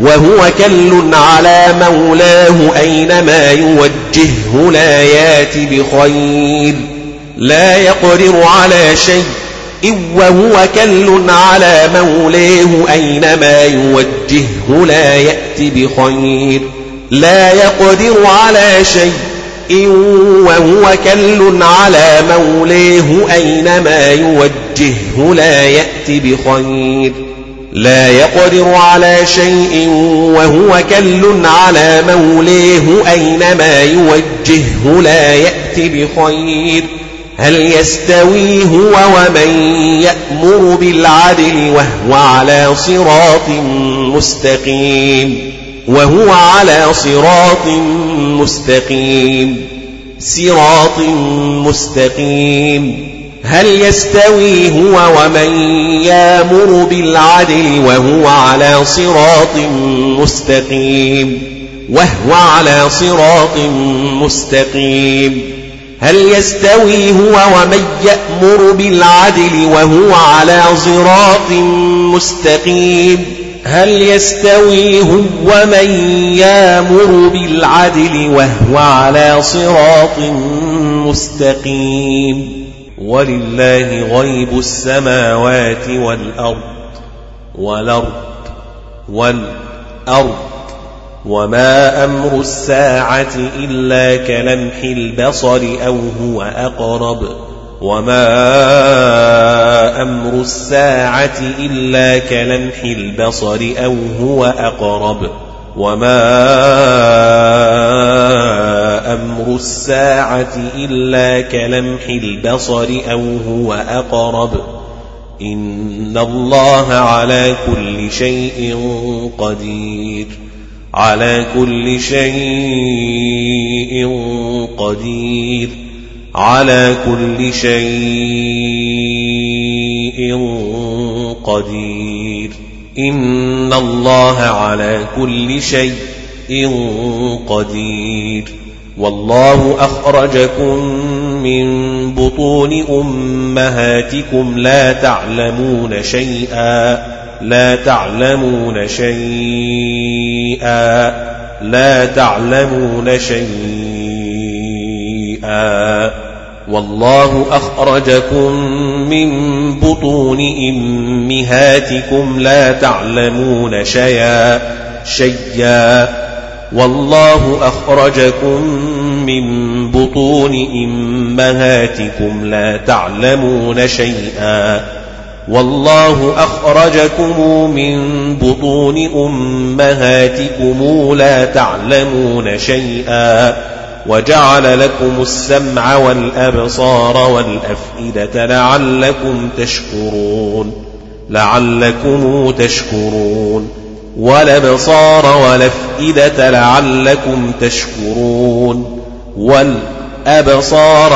Speaker 1: وهو كل على مولاه أينما يوجهه لا يات بخير لا يقدر على شيء وهو كل على مولاه أينما يوجهه لا يأت بخير لا يقدر على شيء وهو كل على مولاه أينما يوجهه لا يأت بخير لا يقدر على شيء وهو كل على موليه أينما يوجهه لا يأت بخير هل يستوي هو ومن يأمر بالعدل وهو على صراط مستقيم وهو على صراط مستقيم صراط مستقيم هل يستوي هو ومن يامر بالعدل وهو على صراط مستقيم وهو على صراط مستقيم هل يستوي هو ومن يأمر بالعدل وهو على صراط مستقيم هل يستوي هو من يامر بالعدل وهو على صراط مستقيم ولله غيب السماوات والأرض والأرض والأرض وما أمر الساعة إلا كلمح البصر أو هو أقرب وما أمر الساعة إلا كلمح البصر أو هو أقرب وما أمر الساعة إلا كلمح البصر أو هو أقرب إن الله على كل شيء قدير على كل شيء قدير على كل شيء قدير إن الله على كل شيء قدير والله أخرجكم من بطون أمهاتكم لا تعلمون شيئا لا تعلمون شيئا لا تعلمون شيئا والله أخرجكم من بطون أمهاتكم لا تعلمون شيئا شيئا والله أخرجكم من بطون إمهاتكم لا تعلمون شيئا والله أخرجكم من بطون أمهاتكم لا تعلمون شيئا وجعل لكم السمع والأبصار والأفئدة لعلكم تشكرون لعلكم تشكرون والأبصار والأفئدة لعلكم تشكرون والأبصار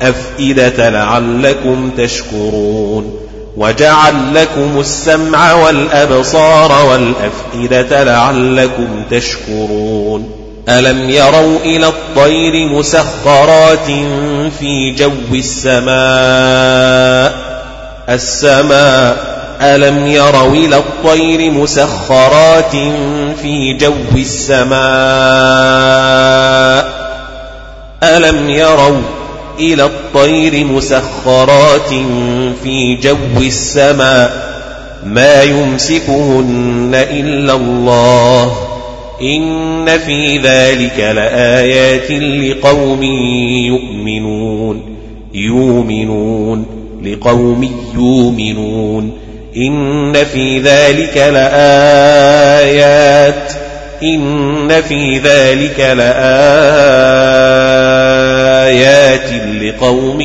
Speaker 1: والأفئدة لعلكم تشكرون وجعل لكم السمع والأبصار والأفئدة لعلكم تشكرون ألم يروا إلى الطير مسخرات في جو السماء السماء ألم يروا إلى الطير مسخرات في جو السماء ألم يروا إلى الطير مسخرات في جو السماء ما يمسكهن إلا الله إن في ذلك لآيات لقوم يؤمنون يؤمنون لقوم يؤمنون إن في ذلك لآيات إن في ذلك لآيات لقوم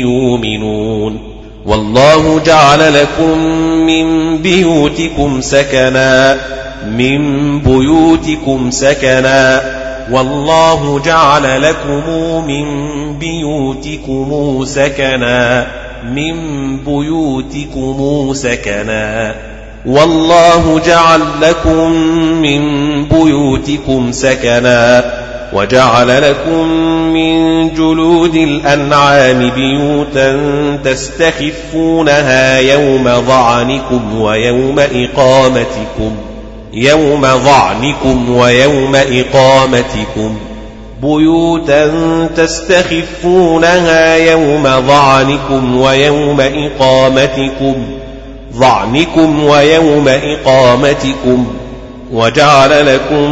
Speaker 1: يؤمنون والله جعل لكم من بيوتكم سكنا من بيوتكم سكنا والله جعل لكم من بيوتكم سكنا من بيوتكم سكنا والله جعل لكم من بيوتكم سكنا وجعل لكم من جلود الأنعام بيوتا تستخفونها يوم ظعنكم ويوم إقامتكم يوم ظعنكم ويوم إقامتكم بيوتا تستخفونها يوم ظعنكم ويوم إقامتكم ظعنكم ويوم إقامتكم وجعل لكم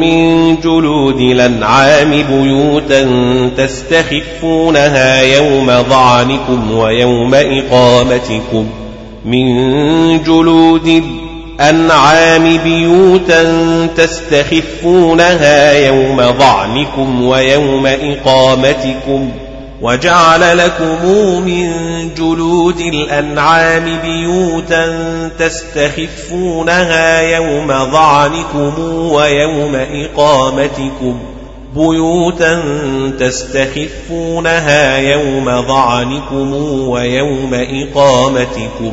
Speaker 1: من جلود الأنعام بيوتا تستخفونها يوم ظعنكم ويوم إقامتكم من جلود الأنعام الأنعام بيوتا تستخفونها يوم ظعنكم ويوم إقامتكم وجعل لكم من جلود الأنعام بيوتا تستخفونها يوم ظعنكم ويوم إقامتكم بيوتا تستخفونها يوم ظعنكم ويوم إقامتكم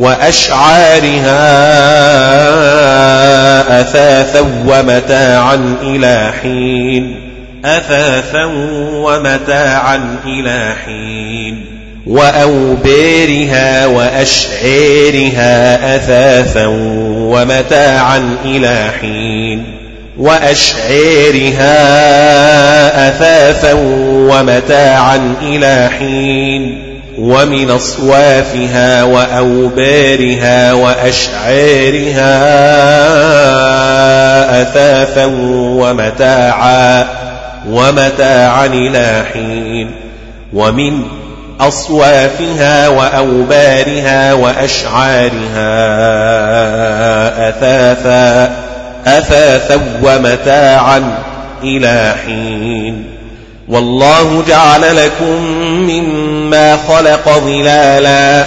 Speaker 1: وأشعارها أثاثا ومتاعا إلى حين أثاثا ومتاعا إلى حين وأوبارها وأشعارها أثاثا ومتاعا إلى حين وأشعارها أثاثا ومتاعا إلى حين ومن أصوافها وأوبارها وأشعارها أثاثا ومتاعا ومتاعا إلى حين ومن أصوافها وأوبارها وأشعارها أثاثا أثاثا ومتاعا إلى حين والله جعل لكم مما خلق ظلالا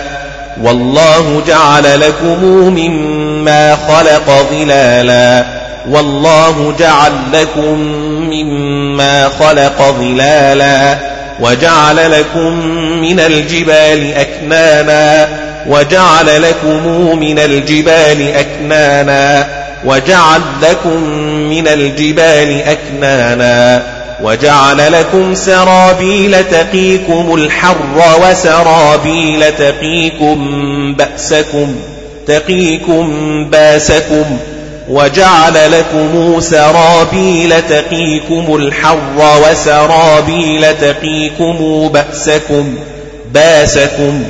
Speaker 1: والله جعل لكم مما خلق ظلالا والله جعل لكم مما خلق ظلالا وجعل لكم من الجبال أكنانا وجعل لكم من الجبال أكنانا وجعل لكم من الجبال أكنانا وجعل لكم سرابيل تقيكم الحر وسرابيل تقيكم بأسكم تقيكم باسكم وجعل لكم سرابيل تقيكم الحر وسرابيل تقيكم بأسكم باسكم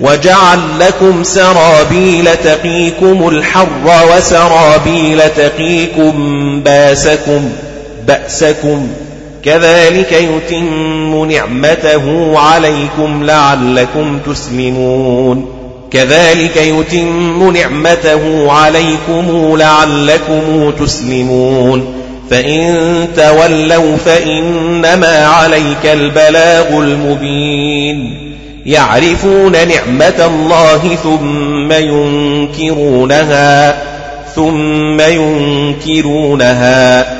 Speaker 1: وجعل لكم سرابيل تقيكم الحر وسرابيل تقيكم باسكم بأسكم كذلك يتم نعمته عليكم لعلكم تسلمون كذلك يتم نعمته عليكم لعلكم تسلمون فإن تولوا فإنما عليك البلاغ المبين يعرفون نعمة الله ثم ينكرونها ثم ينكرونها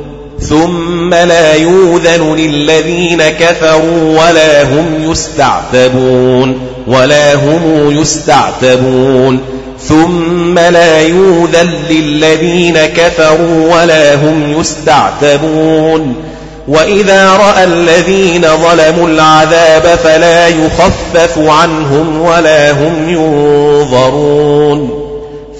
Speaker 1: ثم لا يوذن للذين كفروا ولا هم يستعتبون ولا هم يستعتبون ثم لا يوذن للذين كفروا ولا هم يستعتبون وإذا رأى الذين ظلموا العذاب فلا يخفف عنهم ولا هم ينظرون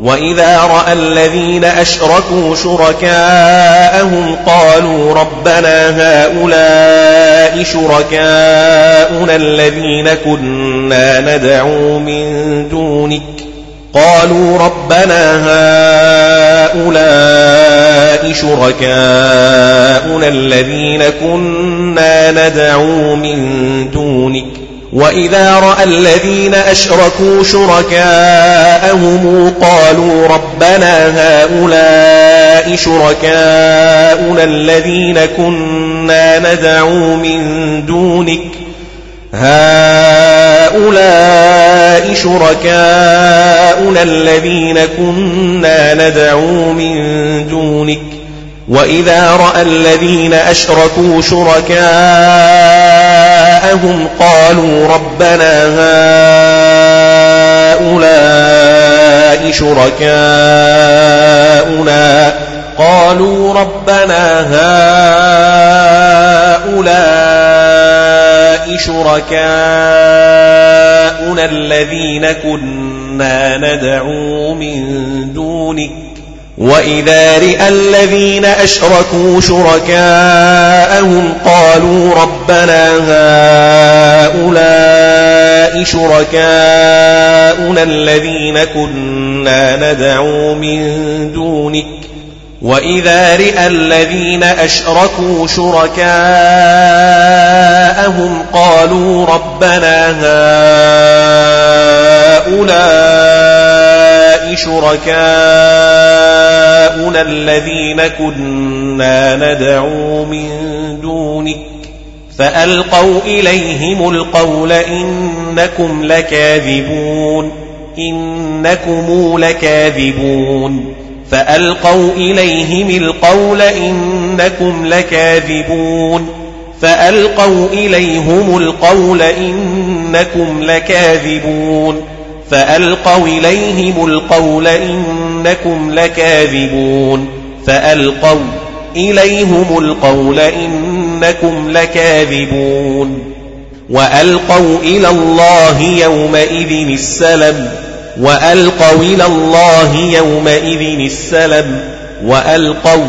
Speaker 1: وإذا رأى الذين أشركوا شركاءهم قالوا ربنا هؤلاء شركاؤنا الذين كنا ندعو من دونك قالوا ربنا هؤلاء شركاؤنا الذين كنا ندعو من دونك وإذا رأى الذين أشركوا شركاءهم قالوا ربنا هؤلاء شركاؤنا الذين كنا ندعو من دونك هؤلاء شركاؤنا الذين كنا ندعو من دونك وإذا رأى الذين أشركوا شركاءهم جاءهم قالوا ربنا هؤلاء شركاؤنا قالوا ربنا هؤلاء شركاؤنا الذين كنا ندعو من دونك وإذا رئ الذين أشركوا شركاءهم قالوا ربنا هؤلاء شركاؤنا الذين كنا ندعو من دونك وإذا رئ الذين أشركوا شركاءهم قالوا ربنا هؤلاء شركاؤنا الذين كنا ندعو من دونك فألقوا إليهم القول إنكم لكاذبون إنكم لكاذبون فألقوا إليهم القول إنكم لكاذبون فألقوا إليهم القول إنكم لكاذبون فألقوا إليهم القول إنكم لكاذبون فألقوا إليهم القول إنكم لكاذبون وألقوا إلى الله يومئذ السلم وألقوا إلى الله يومئذ السلم وألقوا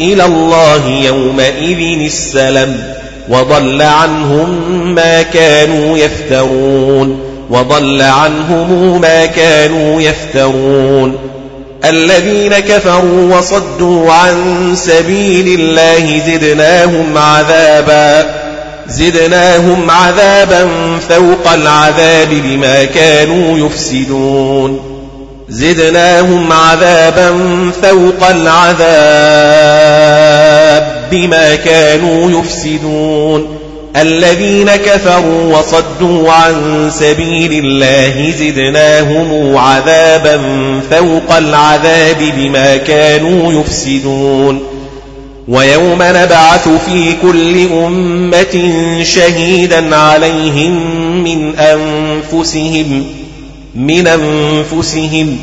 Speaker 1: إلى الله يومئذ السلم وضل عنهم ما كانوا يفترون وضل عنهم ما كانوا يفترون الذين كفروا وصدوا عن سبيل الله زدناهم عذابا زدناهم عذابا فوق العذاب بما كانوا يفسدون زدناهم عذابا فوق العذاب بما كانوا يفسدون الذين كفروا وصدوا عن سبيل الله زدناهم عذابا فوق العذاب بما كانوا يفسدون ويوم نبعث في كل أمة شهيدا عليهم من أنفسهم من أنفسهم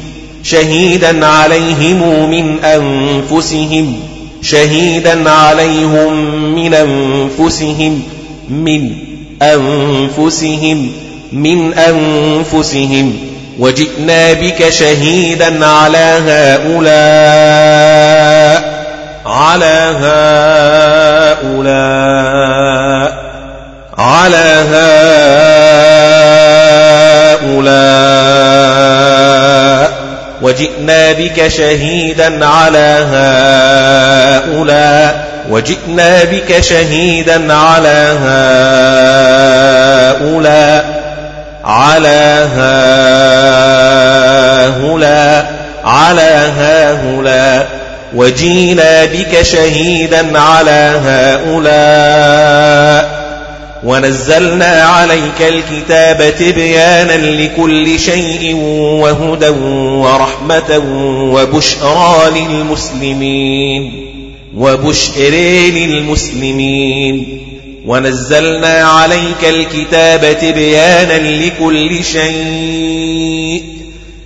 Speaker 1: شهيدا عليهم من أنفسهم شهيدا عليهم من أنفسهم من أنفسهم من أنفسهم وجئنا بك شهيدا على هؤلاء على هؤلاء على هؤلاء وجئنا بك شهيدا على هؤلاء وجئنا بك شهيدا على هؤلاء على هؤلاء على هؤلاء وجينا بك شهيدا على هؤلاء ونزلنا عليك الكتاب تبيانا لكل شيء وهدى ورحمة وبشرى للمسلمين وبشر للمسلمين ونزلنا عليك الكتاب تبيانا لكل شيء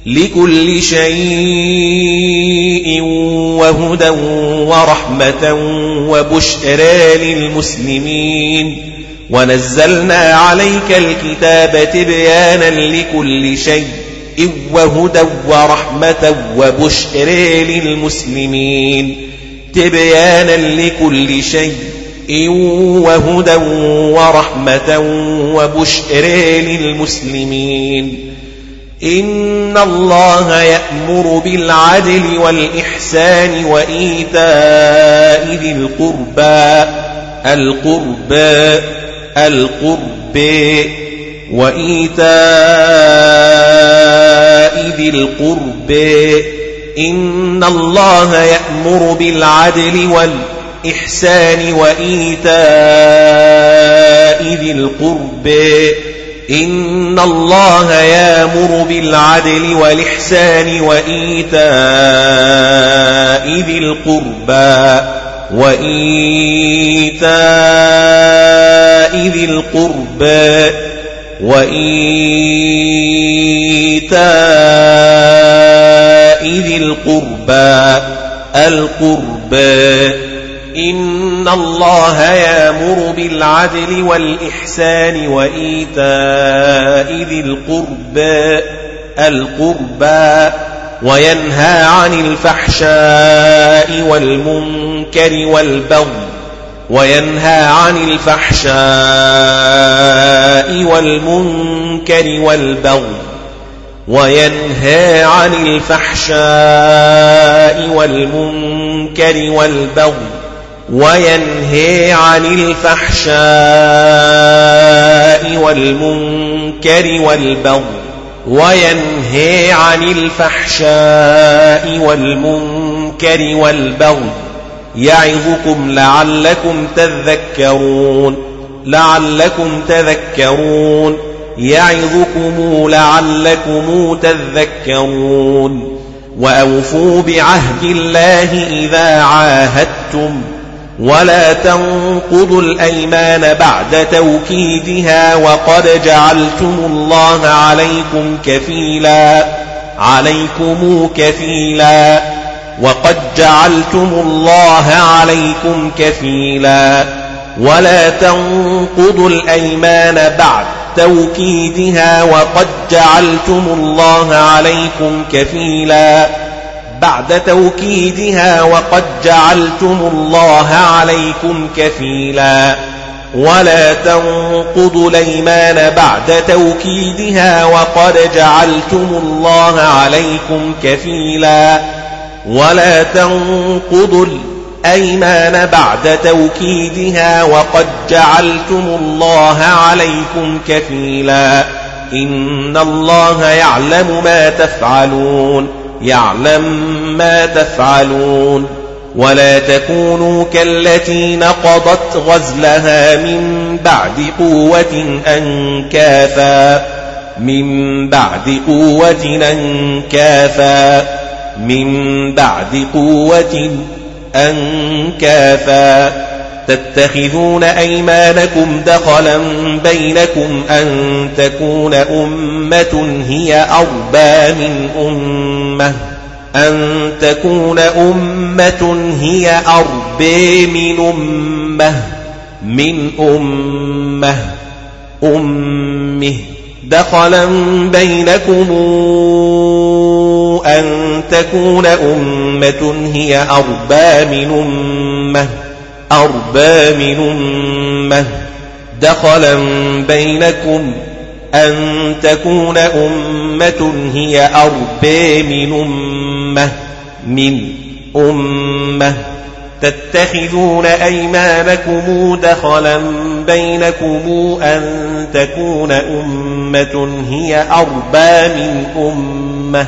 Speaker 1: لكل شيء وهدى ورحمة وبشرى للمسلمين ونزلنا عليك الكتاب تبيانا لكل شيء وهدى ورحمة وبشرى للمسلمين تبيانا لكل شيء وهدى ورحمة وبشر للمسلمين إن الله يأمر بالعدل والإحسان وإيتاء ذي القربى القربى القربى وإيتاء ذي القربى إن الله يأمر بالعدل والإحسان وإيتاء ذي القرب إن الله يأمر بالعدل والإحسان وإيتاء ذي القربى وإيتاء ذي القربى وإيتاء ذي القربى القربى القربى إن الله يامر بالعدل والإحسان وإيتاء ذي القربى القربى وينهى عن الفحشاء والمنكر والبغي وينهى عن الفحشاء والمنكر والبغي وينهى عن الفحشاء والمنكر والبغي وينهى عن الفحشاء والمنكر والبغي وينهى عن الفحشاء والمنكر والبغي يعظكم لعلكم تذكرون لعلكم تذكرون يعظكم لعلكم تذكرون وأوفوا بعهد الله إذا عاهدتم ولا تنقضوا الأيمان بعد توكيدها وقد جعلتم الله عليكم كفيلا عليكم كفيلا وقد جعلتم الله عليكم كفيلا ولا تنقضوا الأيمان بعد توكيدها وقد جعلتم الله عليكم كفيلا بعد توكيدها وقد جعلتم الله عليكم كفيلا ولا تنقضوا الايمان بعد توكيدها وقد جعلتم الله عليكم كفيلا ولا تنقضوا الأيمان بعد توكيدها وقد جعلتم الله عليكم كفيلا إن الله يعلم ما تفعلون يعلم ما تفعلون ولا تكونوا كالتي نقضت غزلها من بعد قوة أنكافا من بعد قوة أنكافا من بعد قوة أنكافا أنكافا تتخذون أيمانكم دخلا بينكم أن تكون أمة هي أربى من أمة أن تكون أمة هي أربى من أمة من أمة أمه دخلا بينكم أن تكون أمة هي أربى من أمة أربى من أمة دخلا بينكم أن تكون أمة هي أربى من أمة من أمة تتخذون أيمانكم دخلا بينكم أن تكون أمة هي أربى من أمة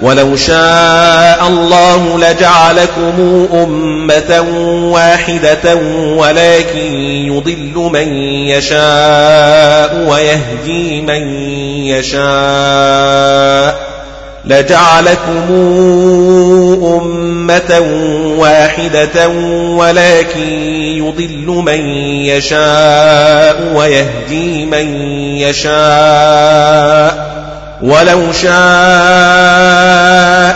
Speaker 1: ولو شاء الله لجعلكم أمة واحدة ولكن يضل من يشاء ويهدي من يشاء لجعلكم أمة واحدة ولكن يضل من يشاء ويهدي من يشاء ولو شاء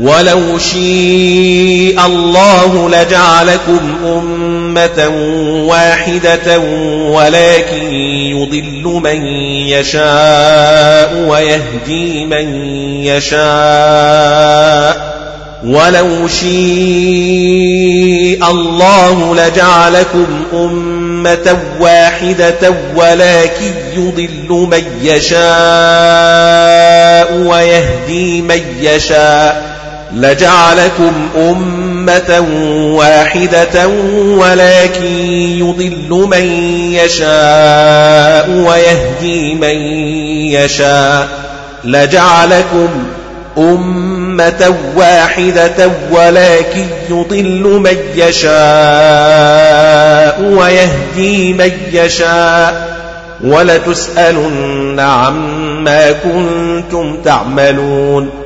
Speaker 1: ولو شيء الله لجعلكم أمة واحدة ولكن يضل من يشاء ويهدي من يشاء ولو شيء الله لجعلكم أمة واحدة ولكن يضل من يشاء ويهدي من يشاء لجعلكم أمة واحدة ولكن يضل من يشاء ويهدي من يشاء لجعلكم أمة واحدة ولكن يضل من يشاء ويهدي من يشاء ولتسألن عما كنتم تعملون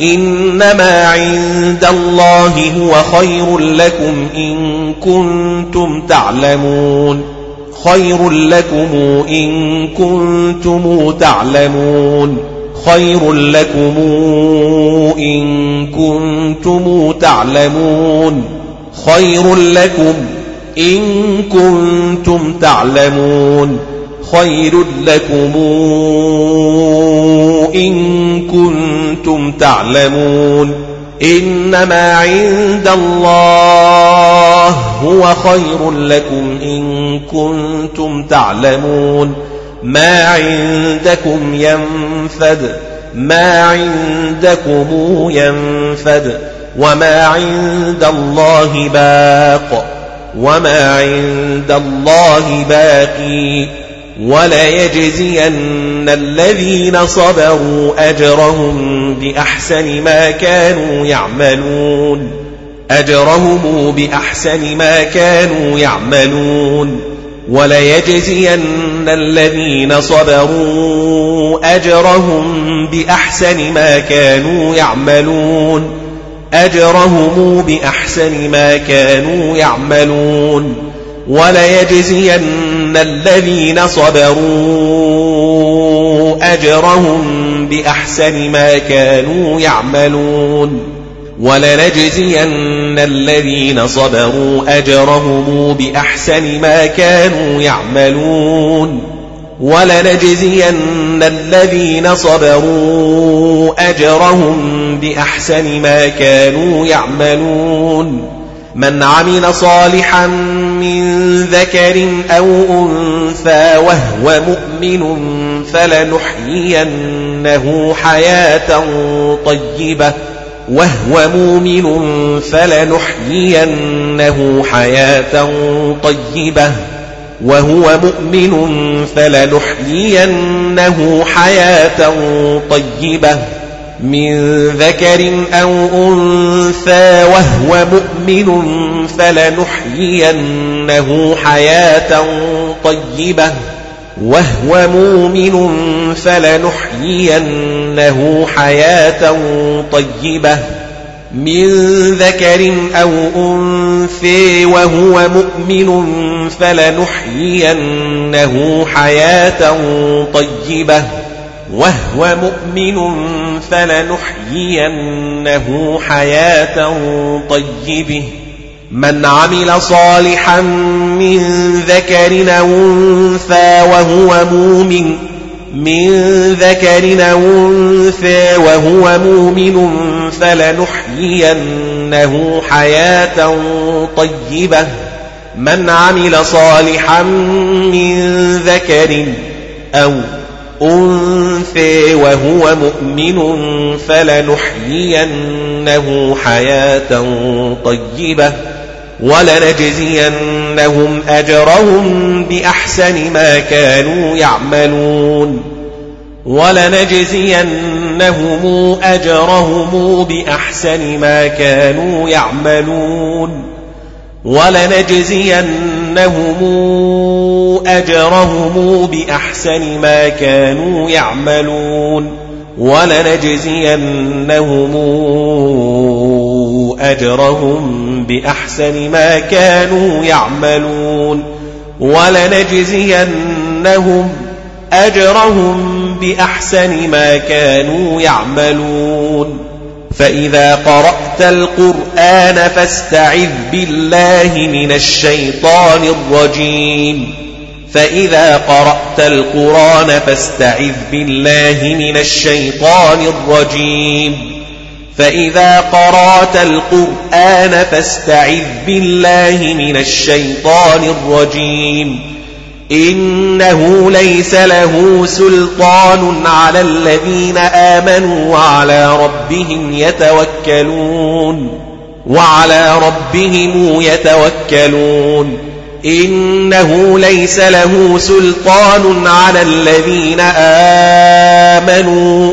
Speaker 1: إنما عند الله هو خير لكم إن كنتم تعلمون خير لكم إن كنتم تعلمون خير لكم إن كنتم تعلمون خير لكم إن كنتم تعلمون خير لكم إن كنتم تعلمون إنما عند الله هو خير لكم إن كنتم تعلمون ما عندكم ينفد ما عندكم ينفد وما عند الله باق وما عند الله باقي وليجزين الذين صبروا أجرهم بأحسن ما كانوا يعملون أجرهم بأحسن ما كانوا يعملون وليجزين الذين صبروا أجرهم بأحسن ما كانوا يعملون أجرهم بأحسن ما كانوا يعملون وليجزين الذين صبروا أجرهم بأحسن ما كانوا يعملون ولنجزين الذين صبروا أجرهم بأحسن ما كانوا يعملون ولنجزين الذين صبروا أجرهم بأحسن ما كانوا يعملون من عمل صالحا من ذكر أو أنثى وهو مؤمن فلنحيينه حياة طيبة وهو مؤمن فلنحيينه حياة طيبة وهو مؤمن فلنحيينه حياة طيبة وهو مؤمن من ذكر أو أنثى وهو مؤمن فلنحيينه حياة طيبة وهو مؤمن فلنحيينه حياة طيبة من ذكر أو أنثى وهو مؤمن فلنحيينه حياة طيبة وهو مؤمن فلنحيينه حياة طيبه من عمل صالحا من ذكر أو أنثى وهو مؤمن من ذكر أو أنثى وهو مؤمن فلنحيينه حياة طيبة من عمل صالحا من ذكر أو أنثى وهو مؤمن فلنحيينه حياة طيبة ولنجزينهم أجرهم بأحسن ما كانوا يعملون ولنجزينهم أجرهم بأحسن ما كانوا يعملون ولنجزينهم أجرهم بأحسن ما كانوا يعملون ولنجزينهم أجرهم بأحسن ما كانوا يعملون ولنجزينهم أجرهم بأحسن ما كانوا يعملون فإذا قرأت القرآن فاستعذ بالله من الشيطان الرجيم فإذا قرأت القرآن فاستعذ بالله من الشيطان الرجيم فإذا قرأت القرآن فاستعذ بالله من الشيطان الرجيم إنه ليس له سلطان على الذين آمنوا وعلى ربهم يتوكلون وعلى ربهم يتوكلون إنه ليس له سلطان على الذين آمنوا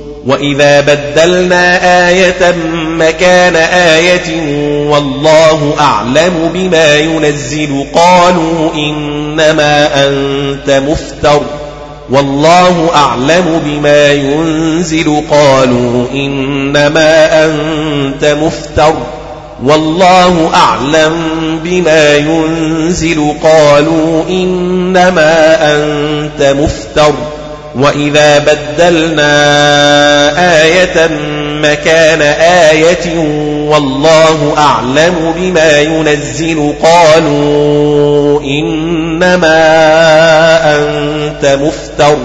Speaker 1: وإذا بدلنا آية مكان آية والله أعلم بما ينزل قالوا إنما أنت مفتر والله أعلم بما ينزل قالوا إنما أنت مفتر والله أعلم بما ينزل قالوا إنما أنت مفتر وإذا بدلنا آية مكان آية والله أعلم بما ينزل قالوا إنما أنت مفتر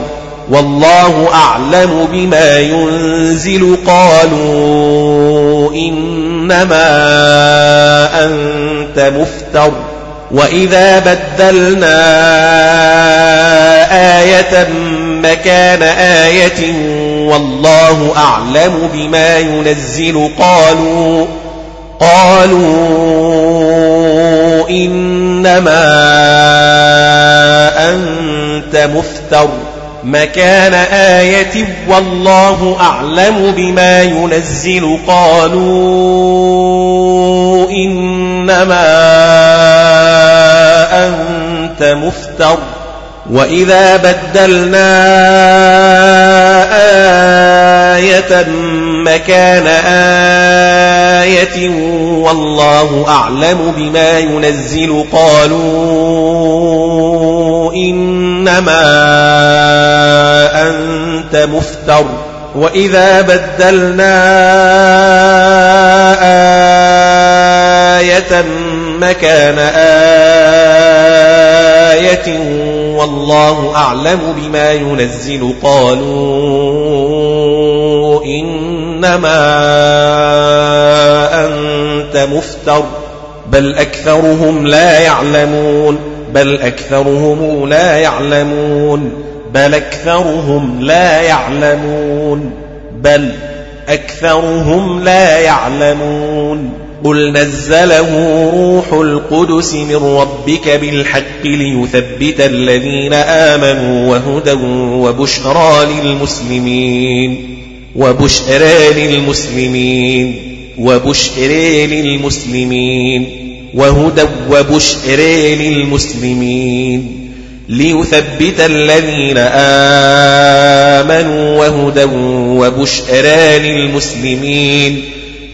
Speaker 1: والله أعلم بما ينزل قالوا إنما أنت مفتر وإذا بدلنا آية مكان آية والله أعلم بما ينزل قالوا قالوا إنما أنت مفتر مكان آية والله أعلم بما ينزل قالوا إنما أنت مفتر وإذا بدلنا آية مكان آية والله أعلم بما ينزل قالوا إنما أنت مفتر وإذا بدلنا آية مكان آية والله أعلم بما ينزل قالوا إنما أنت مفتر بل أكثرهم لا يعلمون بل أكثرهم لا يعلمون بل أكثرهم لا يعلمون بل أكثرهم لا يعلمون قل نزله روح القدس من رب ربك بالحق ليثبت الذين آمنوا وهدى وبشرى للمسلمين وبشرى للمسلمين وبشرى للمسلمين وهدى وبشرى للمسلمين ليثبت الذين آمنوا وهدى وبشرى للمسلمين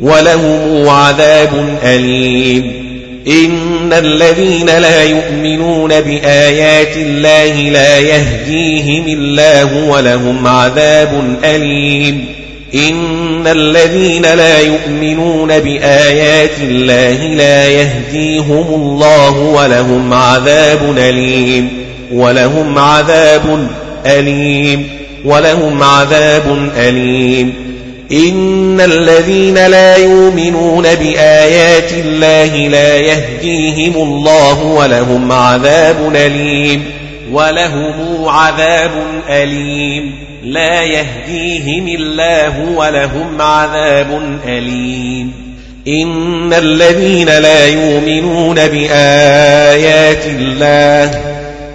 Speaker 1: ولهم عذاب أليم إن الذين لا يؤمنون بآيات الله لا يهديهم الله ولهم عذاب أليم إن الذين لا يؤمنون بآيات الله لا يهديهم الله ولهم عذاب أليم ولهم عذاب أليم ولهم عذاب أليم إن الذين لا يؤمنون بآيات الله لا يهديهم الله ولهم عذاب أليم ولهم عذاب أليم لا يهديهم الله ولهم عذاب أليم إن الذين لا يؤمنون بآيات الله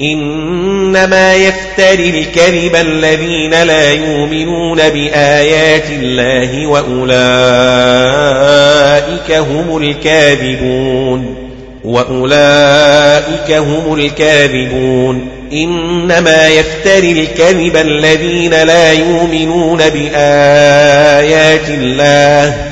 Speaker 1: إنما يفتري الكذب الذين لا يؤمنون بآيات الله وأولئك هم الكاذبون وأولئك هم الكاذبون إنما يفتري الكذب الذين لا يؤمنون بآيات الله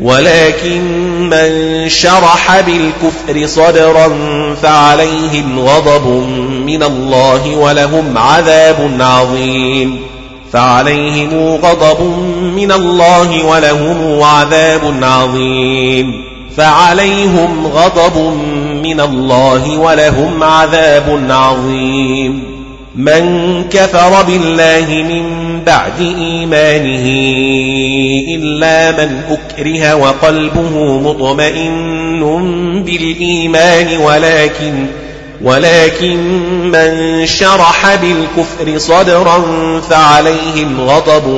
Speaker 1: ولكن من شرح بالكفر صدرا فعليهم غضب من الله ولهم عذاب عظيم فعليهم غضب من الله ولهم عذاب عظيم فعليهم غضب من الله ولهم عذاب عظيم من كفر بالله من بعد إيمانه إلا من أكره وقلبه مطمئن بالإيمان ولكن ولكن من شرح بالكفر صدرا فعليهم غضب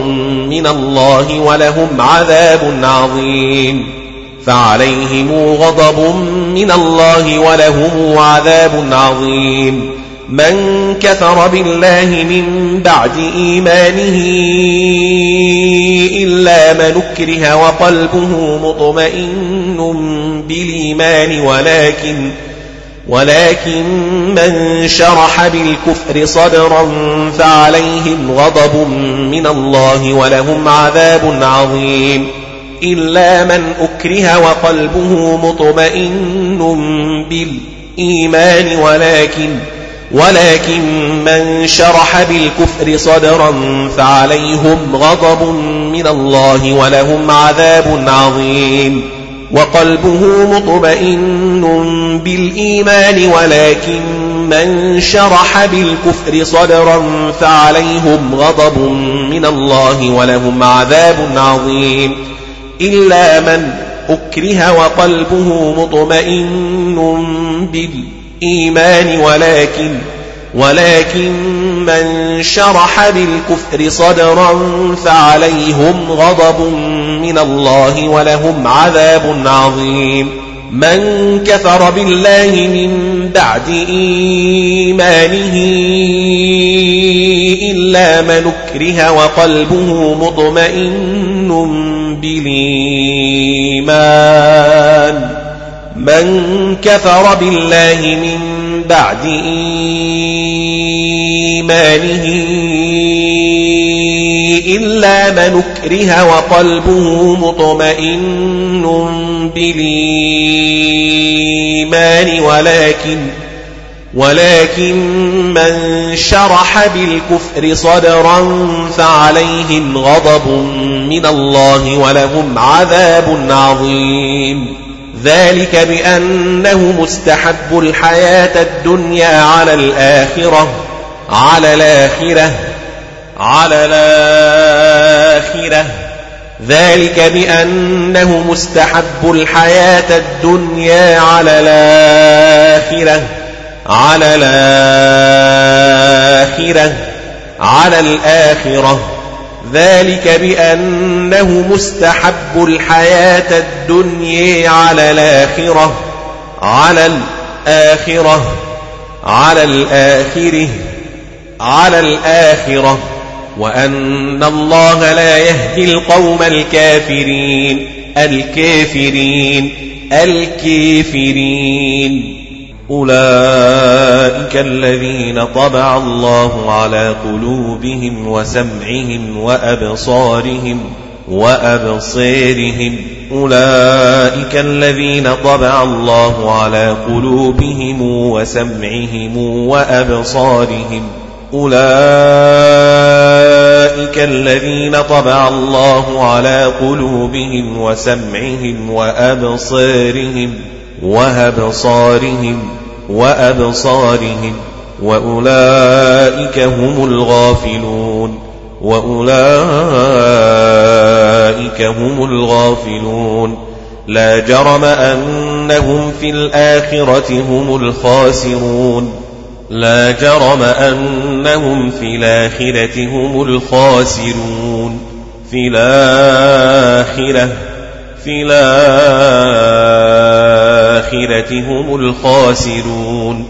Speaker 1: من الله ولهم عذاب عظيم فعليهم غضب من الله ولهم عذاب عظيم من كفر بالله من بعد إيمانه إلا من أكره وقلبه مطمئن بالإيمان ولكن ولكن من شرح بالكفر صدرا فعليهم غضب من الله ولهم عذاب عظيم إلا من أكره وقلبه مطمئن بالإيمان ولكن ولكن من شرح بالكفر صدرا فعليهم غضب من الله ولهم عذاب عظيم وقلبه مطمئن بالإيمان ولكن من شرح بالكفر صدرا فعليهم غضب من الله ولهم عذاب عظيم إلا من أكره وقلبه مطمئن بالإيمان الإيمان ولكن ولكن من شرح بالكفر صدرا فعليهم غضب من الله ولهم عذاب عظيم من كفر بالله من بعد إيمانه إلا من اكره وقلبه مطمئن بالإيمان من كفر بالله من بعد إيمانه إلا من أكره وقلبه مطمئن بالإيمان ولكن ولكن من شرح بالكفر صدرا فعليهم غضب من الله ولهم عذاب عظيم ذلك بأنه مستحب الحياة الدنيا على الآخرة على الآخرة على الآخرة ذلك بأنه مستحب الحياة الدنيا على الآخرة على الآخرة على الآخرة, على الآخرة ذلك بأنه مستحب الحياة الدنيا على الآخرة على الآخرة على الآخرة على الآخرة وأن الله لا يهدي القوم الكافرين الكافرين الكافرين أولئك الذين طبع الله على قلوبهم وسمعهم وأبصارهم وأبصارهم أولئك الذين طبع الله على قلوبهم وسمعهم وأبصارهم أولئك الذين طبع الله على قلوبهم وسمعهم وأبصارهم وأبصارهم وأبصارهم وأولئك هم الغافلون وأولئك هم الغافلون لا جرم أنهم في الآخرة هم الخاسرون لا جرم أنهم في الآخرة هم الخاسرون في الآخرة في الآخرة الآخرة هم الخاسرون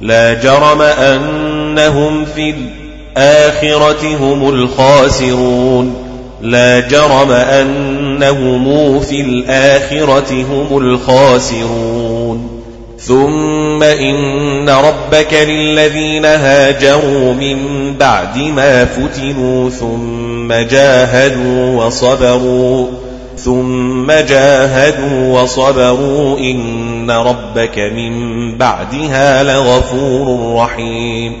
Speaker 1: لا جرم أنهم في الآخرة هم الخاسرون لا جرم أنهم في الآخرة هم الخاسرون ثم إن ربك للذين هاجروا من بعد ما فتنوا ثم جاهدوا وصبروا ثم جاهدوا وصبروا إن ربك من بعدها لغفور رحيم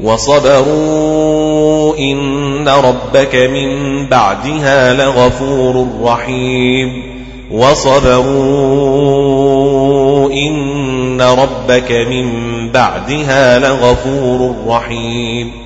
Speaker 1: وصبروا إن ربك من بعدها لغفور رحيم وصبروا إن ربك من بعدها لغفور رحيم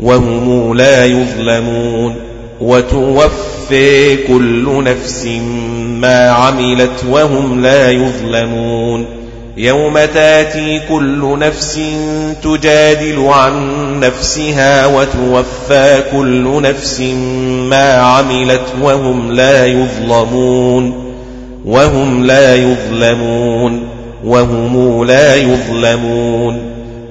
Speaker 1: وهم لا يظلمون وتوفي كل نفس ما عملت وهم لا يظلمون يوم تاتي كل نفس تجادل عن نفسها وتوفى كل نفس ما عملت وهم لا يظلمون وهم لا يظلمون وهم لا يظلمون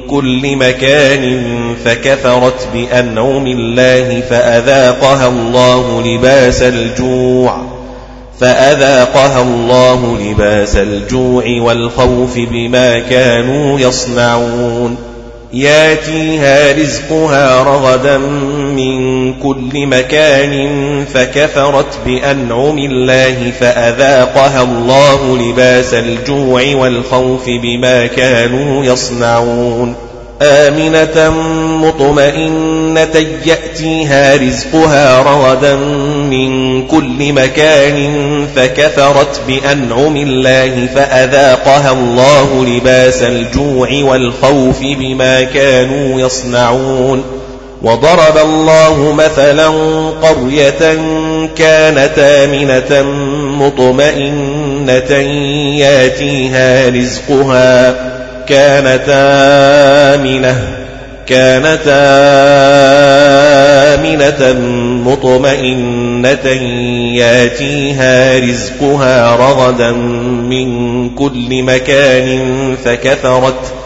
Speaker 1: كل مكان فكفرت بأنعم الله فأذاقها الله لباس الجوع فأذاقها الله لباس الجوع والخوف بما كانوا يصنعون ياتيها رزقها رغدا من كل مكان فكفرت بأنعم الله فأذاقها الله لباس الجوع والخوف بما كانوا يصنعون آمنة مطمئنة يأتيها رزقها رغدا من كل مكان فكفرت بأنعم الله فأذاقها الله لباس الجوع والخوف بما كانوا يصنعون وضرب الله مثلا قرية كانت آمنة مطمئنة ياتيها رزقها كانت آمنة كانت آمنة مطمئنة ياتيها رزقها رغدا من كل مكان فكثرت ۖ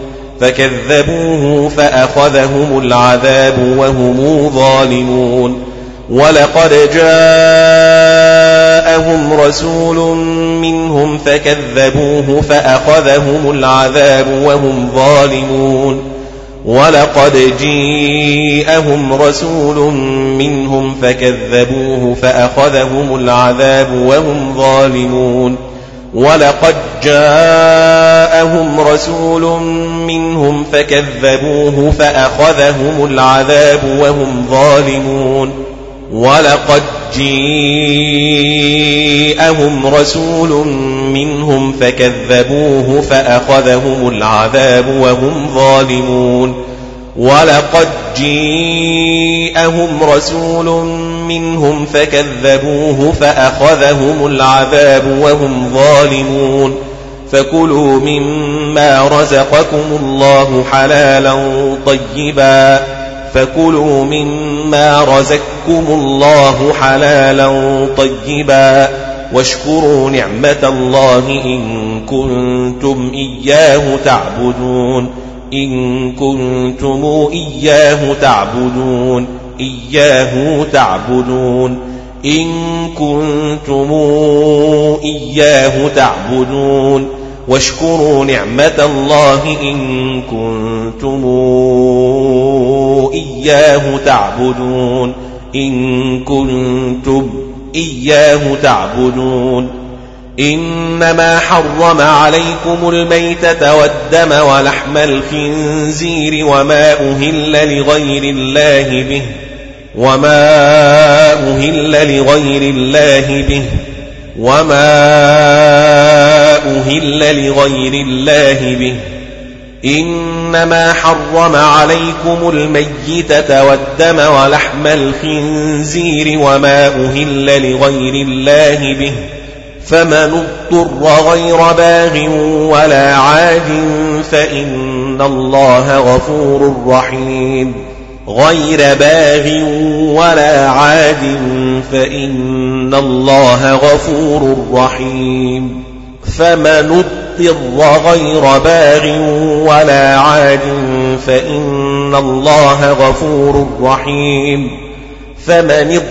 Speaker 1: فكذبوه فأخذهم العذاب وهم ظالمون ولقد جاءهم رسول منهم فكذبوه فأخذهم العذاب وهم ظالمون ولقد جاءهم رسول منهم فكذبوه فأخذهم العذاب وهم ظالمون ولقد جاءهم رسول منهم فكذبوه فأخذهم العذاب وهم ظالمون ولقد جاءهم رسول منهم فكذبوه فأخذهم العذاب وهم ظالمون ولقد جيءهم رسول منهم فكذبوه فأخذهم العذاب وهم ظالمون فكلوا مما رزقكم الله حلالا طيبا فكلوا مما رزقكم الله حلالا طيبا واشكروا نعمة الله إن كنتم إياه تعبدون إن كنتم إياه تعبدون إياه تعبدون إن كنتم إياه تعبدون واشكروا نعمة الله إن كنتم إياه تعبدون إن كنتم إياه تعبدون إنما حرم عليكم الميتة والدم ولحم الخنزير وما أهل لغير الله به وما أهل لغير الله به وما أهل لغير الله به إنما حرم عليكم الميتة والدم ولحم الخنزير وما أهل لغير الله به فمن اضطر غير باغ ولا عاد فإن الله غفور رحيم غير باغ ولا عاد فإن الله غفور رحيم فمن اضطر غير باغ ولا عاد فإن الله غفور رحيم فمن اضطر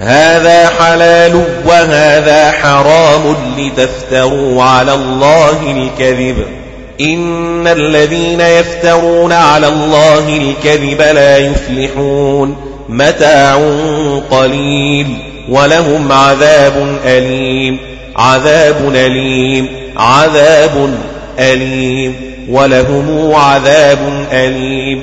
Speaker 1: هذا حلال وهذا حرام لتفتروا على الله الكذب إن الذين يفترون على الله الكذب لا يفلحون متاع قليل ولهم عذاب أليم عذاب أليم عذاب أليم ولهم عذاب أليم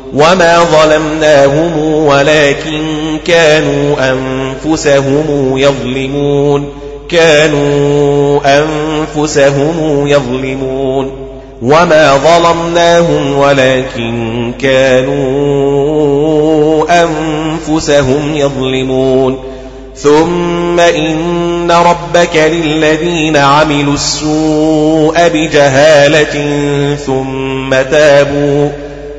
Speaker 1: وما ظلمناهم ولكن كانوا أنفسهم يظلمون كانوا أنفسهم يظلمون وما ظلمناهم ولكن كانوا أنفسهم يظلمون ثم إن ربك للذين عملوا السوء بجهالة ثم تابوا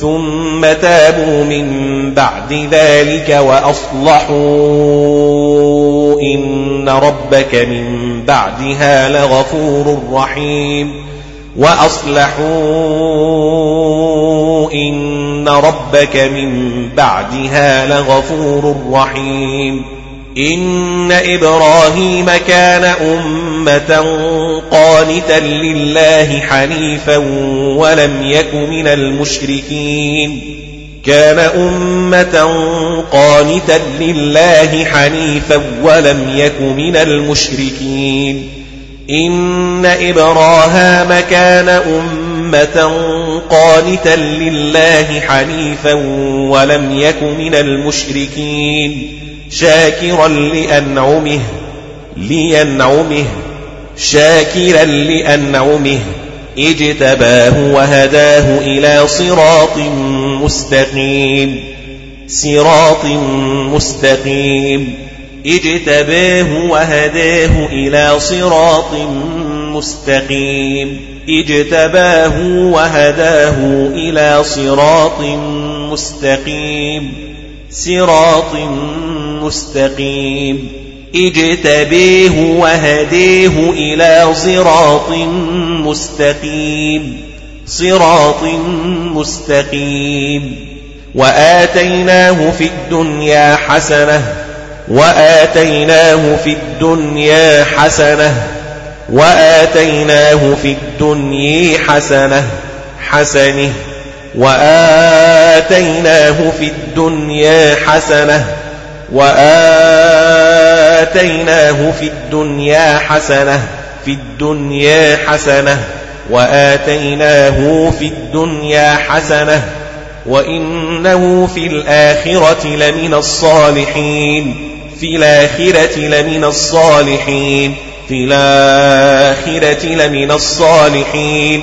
Speaker 1: ثم تابوا من بعد ذلك وأصلحوا إن ربك من بعدها لغفور رحيم وأصلحوا إن ربك من بعدها لغفور رحيم إن إبراهيم كان أمة قانتا لله حنيفا ولم يك من المشركين كان أمة قانتا لله حنيفا ولم يك من المشركين إن إبراهام كان أمة قانتا لله حنيفا ولم يك من المشركين شاكرا لأنعمه لينعمه شاكرا لأنعمه اجتباه وهداه إلى صراط مستقيم صراط مستقيم اجتباه وهداه إلى صراط مستقيم اجتباه وهداه إلى صراط مستقيم صراط مستقيم اجتبيه وهديه إلى صراط مستقيم صراط مستقيم وآتيناه في الدنيا حسنة وآتيناه في الدنيا حسنة وآتيناه في الدنيا حسنة حسنه وآتيناه في الدنيا حسنة وآتيناه في الدنيا حسنة في الدنيا حسنة وآتيناه في الدنيا حسنة وإنه في الآخرة لمن الصالحين في الآخرة لمن الصالحين في الآخرة لمن الصالحين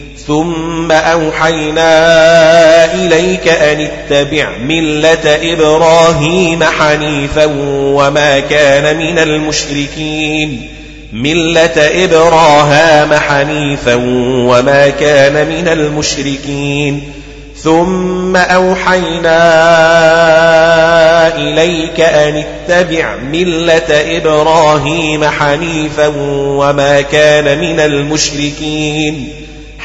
Speaker 1: ثم أوحينا إليك أن اتبع ملة إبراهيم حنيفا وما كان من المشركين ملة إبراهام حنيفا وما كان من المشركين ثم أوحينا إليك أن اتبع ملة إبراهيم حنيفا وما كان من المشركين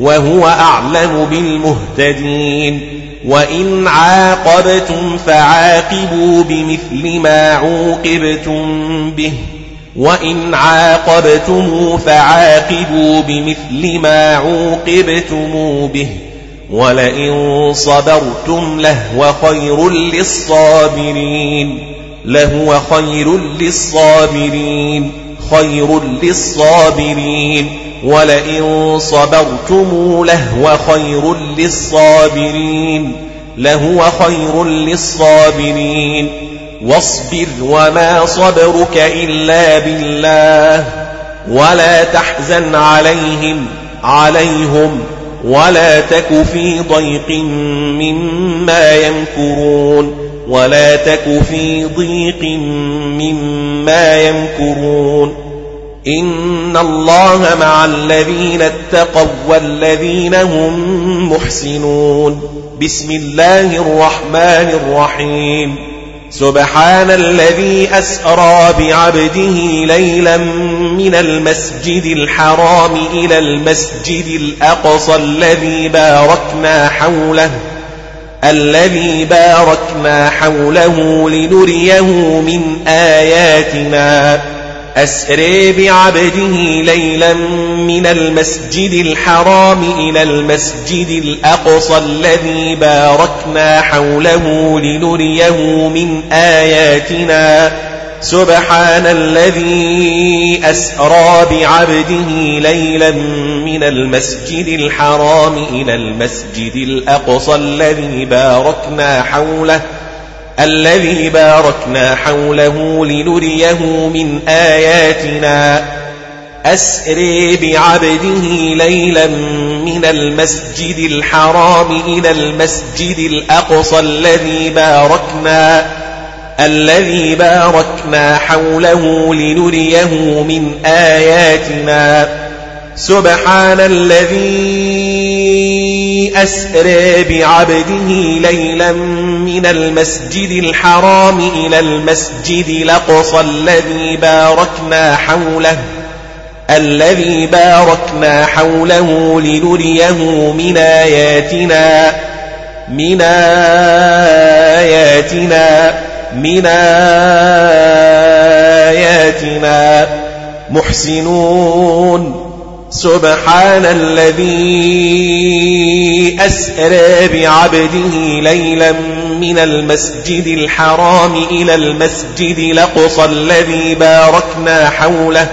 Speaker 1: وهو أعلم بالمهتدين وإن عاقبتم فعاقبوا بمثل ما عوقبتم به وإن عاقبتم فعاقبوا بمثل ما عوقبتم به ولئن صبرتم لهو خير للصابرين لهو خير للصابرين خير للصابرين ولئن صبرتم لهو خير للصابرين لهو خير للصابرين واصبر وما صبرك إلا بالله ولا تحزن عليهم عليهم ولا تك في ضيق مما يمكرون ولا تك في ضيق مما يمكرون إن الله مع الذين اتقوا والذين هم محسنون بسم الله الرحمن الرحيم سبحان الذي أسرى بعبده ليلا من المسجد الحرام إلى المسجد الأقصى الذي باركنا حوله الذي باركنا حوله لنريه من آياتنا أسري بعبده ليلا من المسجد الحرام إلى المسجد الأقصى الذي باركنا حوله لنريه من آياتنا سبحان الذي أسرى بعبده ليلا من المسجد الحرام إلى المسجد الأقصى الذي باركنا حوله الذي باركنا حوله لنريه من آياتنا أسري بعبده ليلا من المسجد الحرام إلى المسجد الأقصى الذي باركنا الذي باركنا حوله لنريه من آياتنا سبحان الذي أسرى بعبده ليلا من المسجد الحرام إلى المسجد الأقصى الذي باركنا حوله الذي باركنا حوله لنريه من آياتنا من آياتنا من آياتنا محسنون سبحان الذي أسرى بعبده ليلا من المسجد الحرام إلى المسجد الأقصى الذي باركنا حوله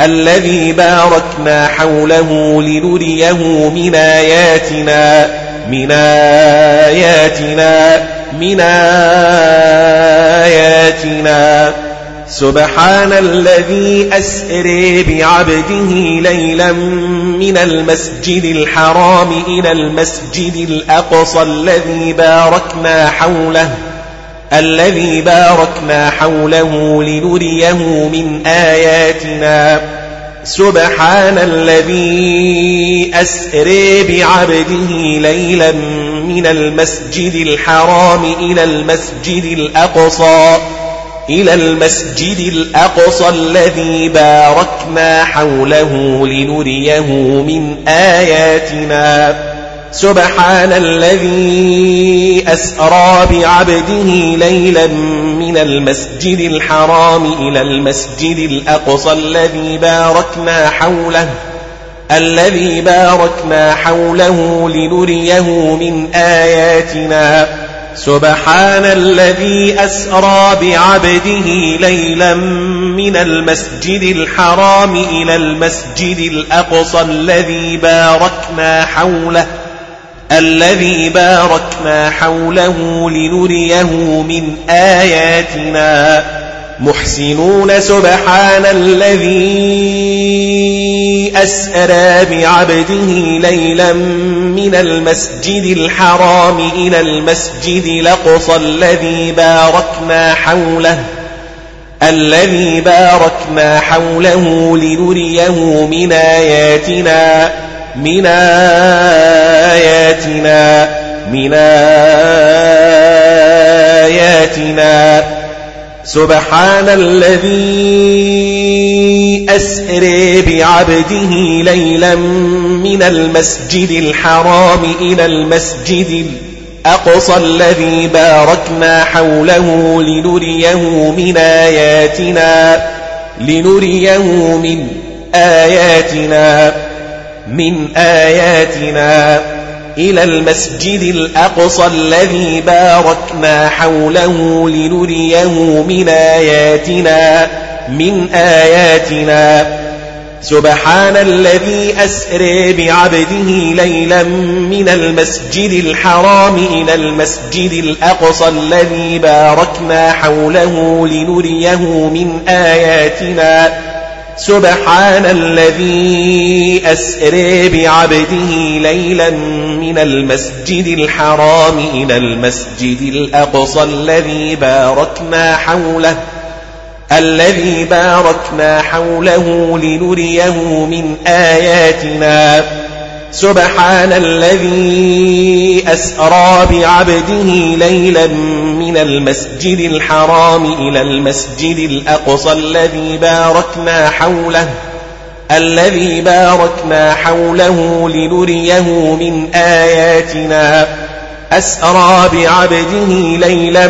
Speaker 1: الذي باركنا حوله لنريه من آياتنا من آياتنا من آياتنا, من آياتنا سبحان الذي أسري بعبده ليلا من المسجد الحرام إلى المسجد الأقصى الذي باركنا حوله الذي باركنا حوله لنريه من آياتنا سبحان الذي أسري بعبده ليلا من المسجد الحرام إلى المسجد الأقصى إلى المسجد الأقصى الذي باركنا حوله لنريه من آياتنا سبحان الذي أسرى بعبده ليلا من المسجد الحرام إلى المسجد الأقصى الذي باركنا حوله الذي باركنا حوله لنريه من آياتنا سبحان الذي أسرى بعبده ليلا من المسجد الحرام إلى المسجد الأقصى الذي باركنا حوله الذي باركنا حوله لنريه من آياتنا محسنون سبحان الذي أسأرى بعبده ليلا من المسجد الحرام إلى المسجد الأقصى الذي باركنا حوله الذي باركنا حوله لنريه من آياتنا من آياتنا من آياتنا, من آياتنا سبحان الذي أسري بعبده ليلا من المسجد الحرام إلى المسجد الأقصى الذي باركنا حوله لنريه من آياتنا لنريه من آياتنا من آياتنا إلى المسجد الأقصى الذي باركنا حوله لنريه من آياتنا من آياتنا سبحان الذي أسري بعبده ليلا من المسجد الحرام إلى المسجد الأقصى الذي باركنا حوله لنريه من آياتنا سبحان الذي أسري بعبده ليلا من المسجد الحرام إلى المسجد الأقصى الذي باركنا حوله الذي باركنا حوله لنريه من آياتنا سبحان الذي أسرى بعبده ليلا من المسجد الحرام إلى المسجد الأقصى الذي باركنا حوله الذي باركنا حوله لنريه من آياتنا أسرى بعبده ليلا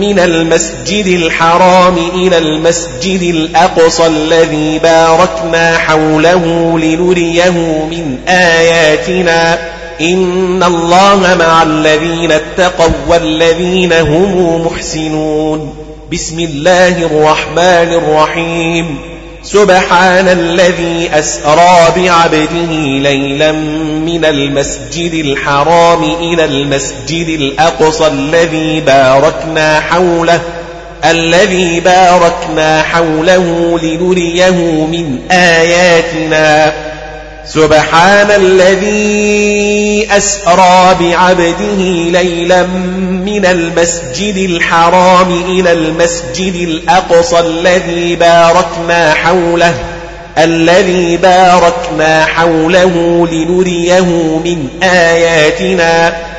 Speaker 1: من المسجد الحرام إلى المسجد الأقصى الذي باركنا حوله لنريه من آياتنا إن الله مع الذين اتقوا والذين هم محسنون بسم الله الرحمن الرحيم سبحان الذي أسرى بعبده ليلا من المسجد الحرام إلى المسجد الأقصى الذي باركنا حوله الذي باركنا حوله لنريه من آياتنا سبحان الذي أسرى بعبده ليلا من المسجد الحرام إلى المسجد الأقصى الذي باركنا حوله الذي باركنا حوله لنريه من آياتنا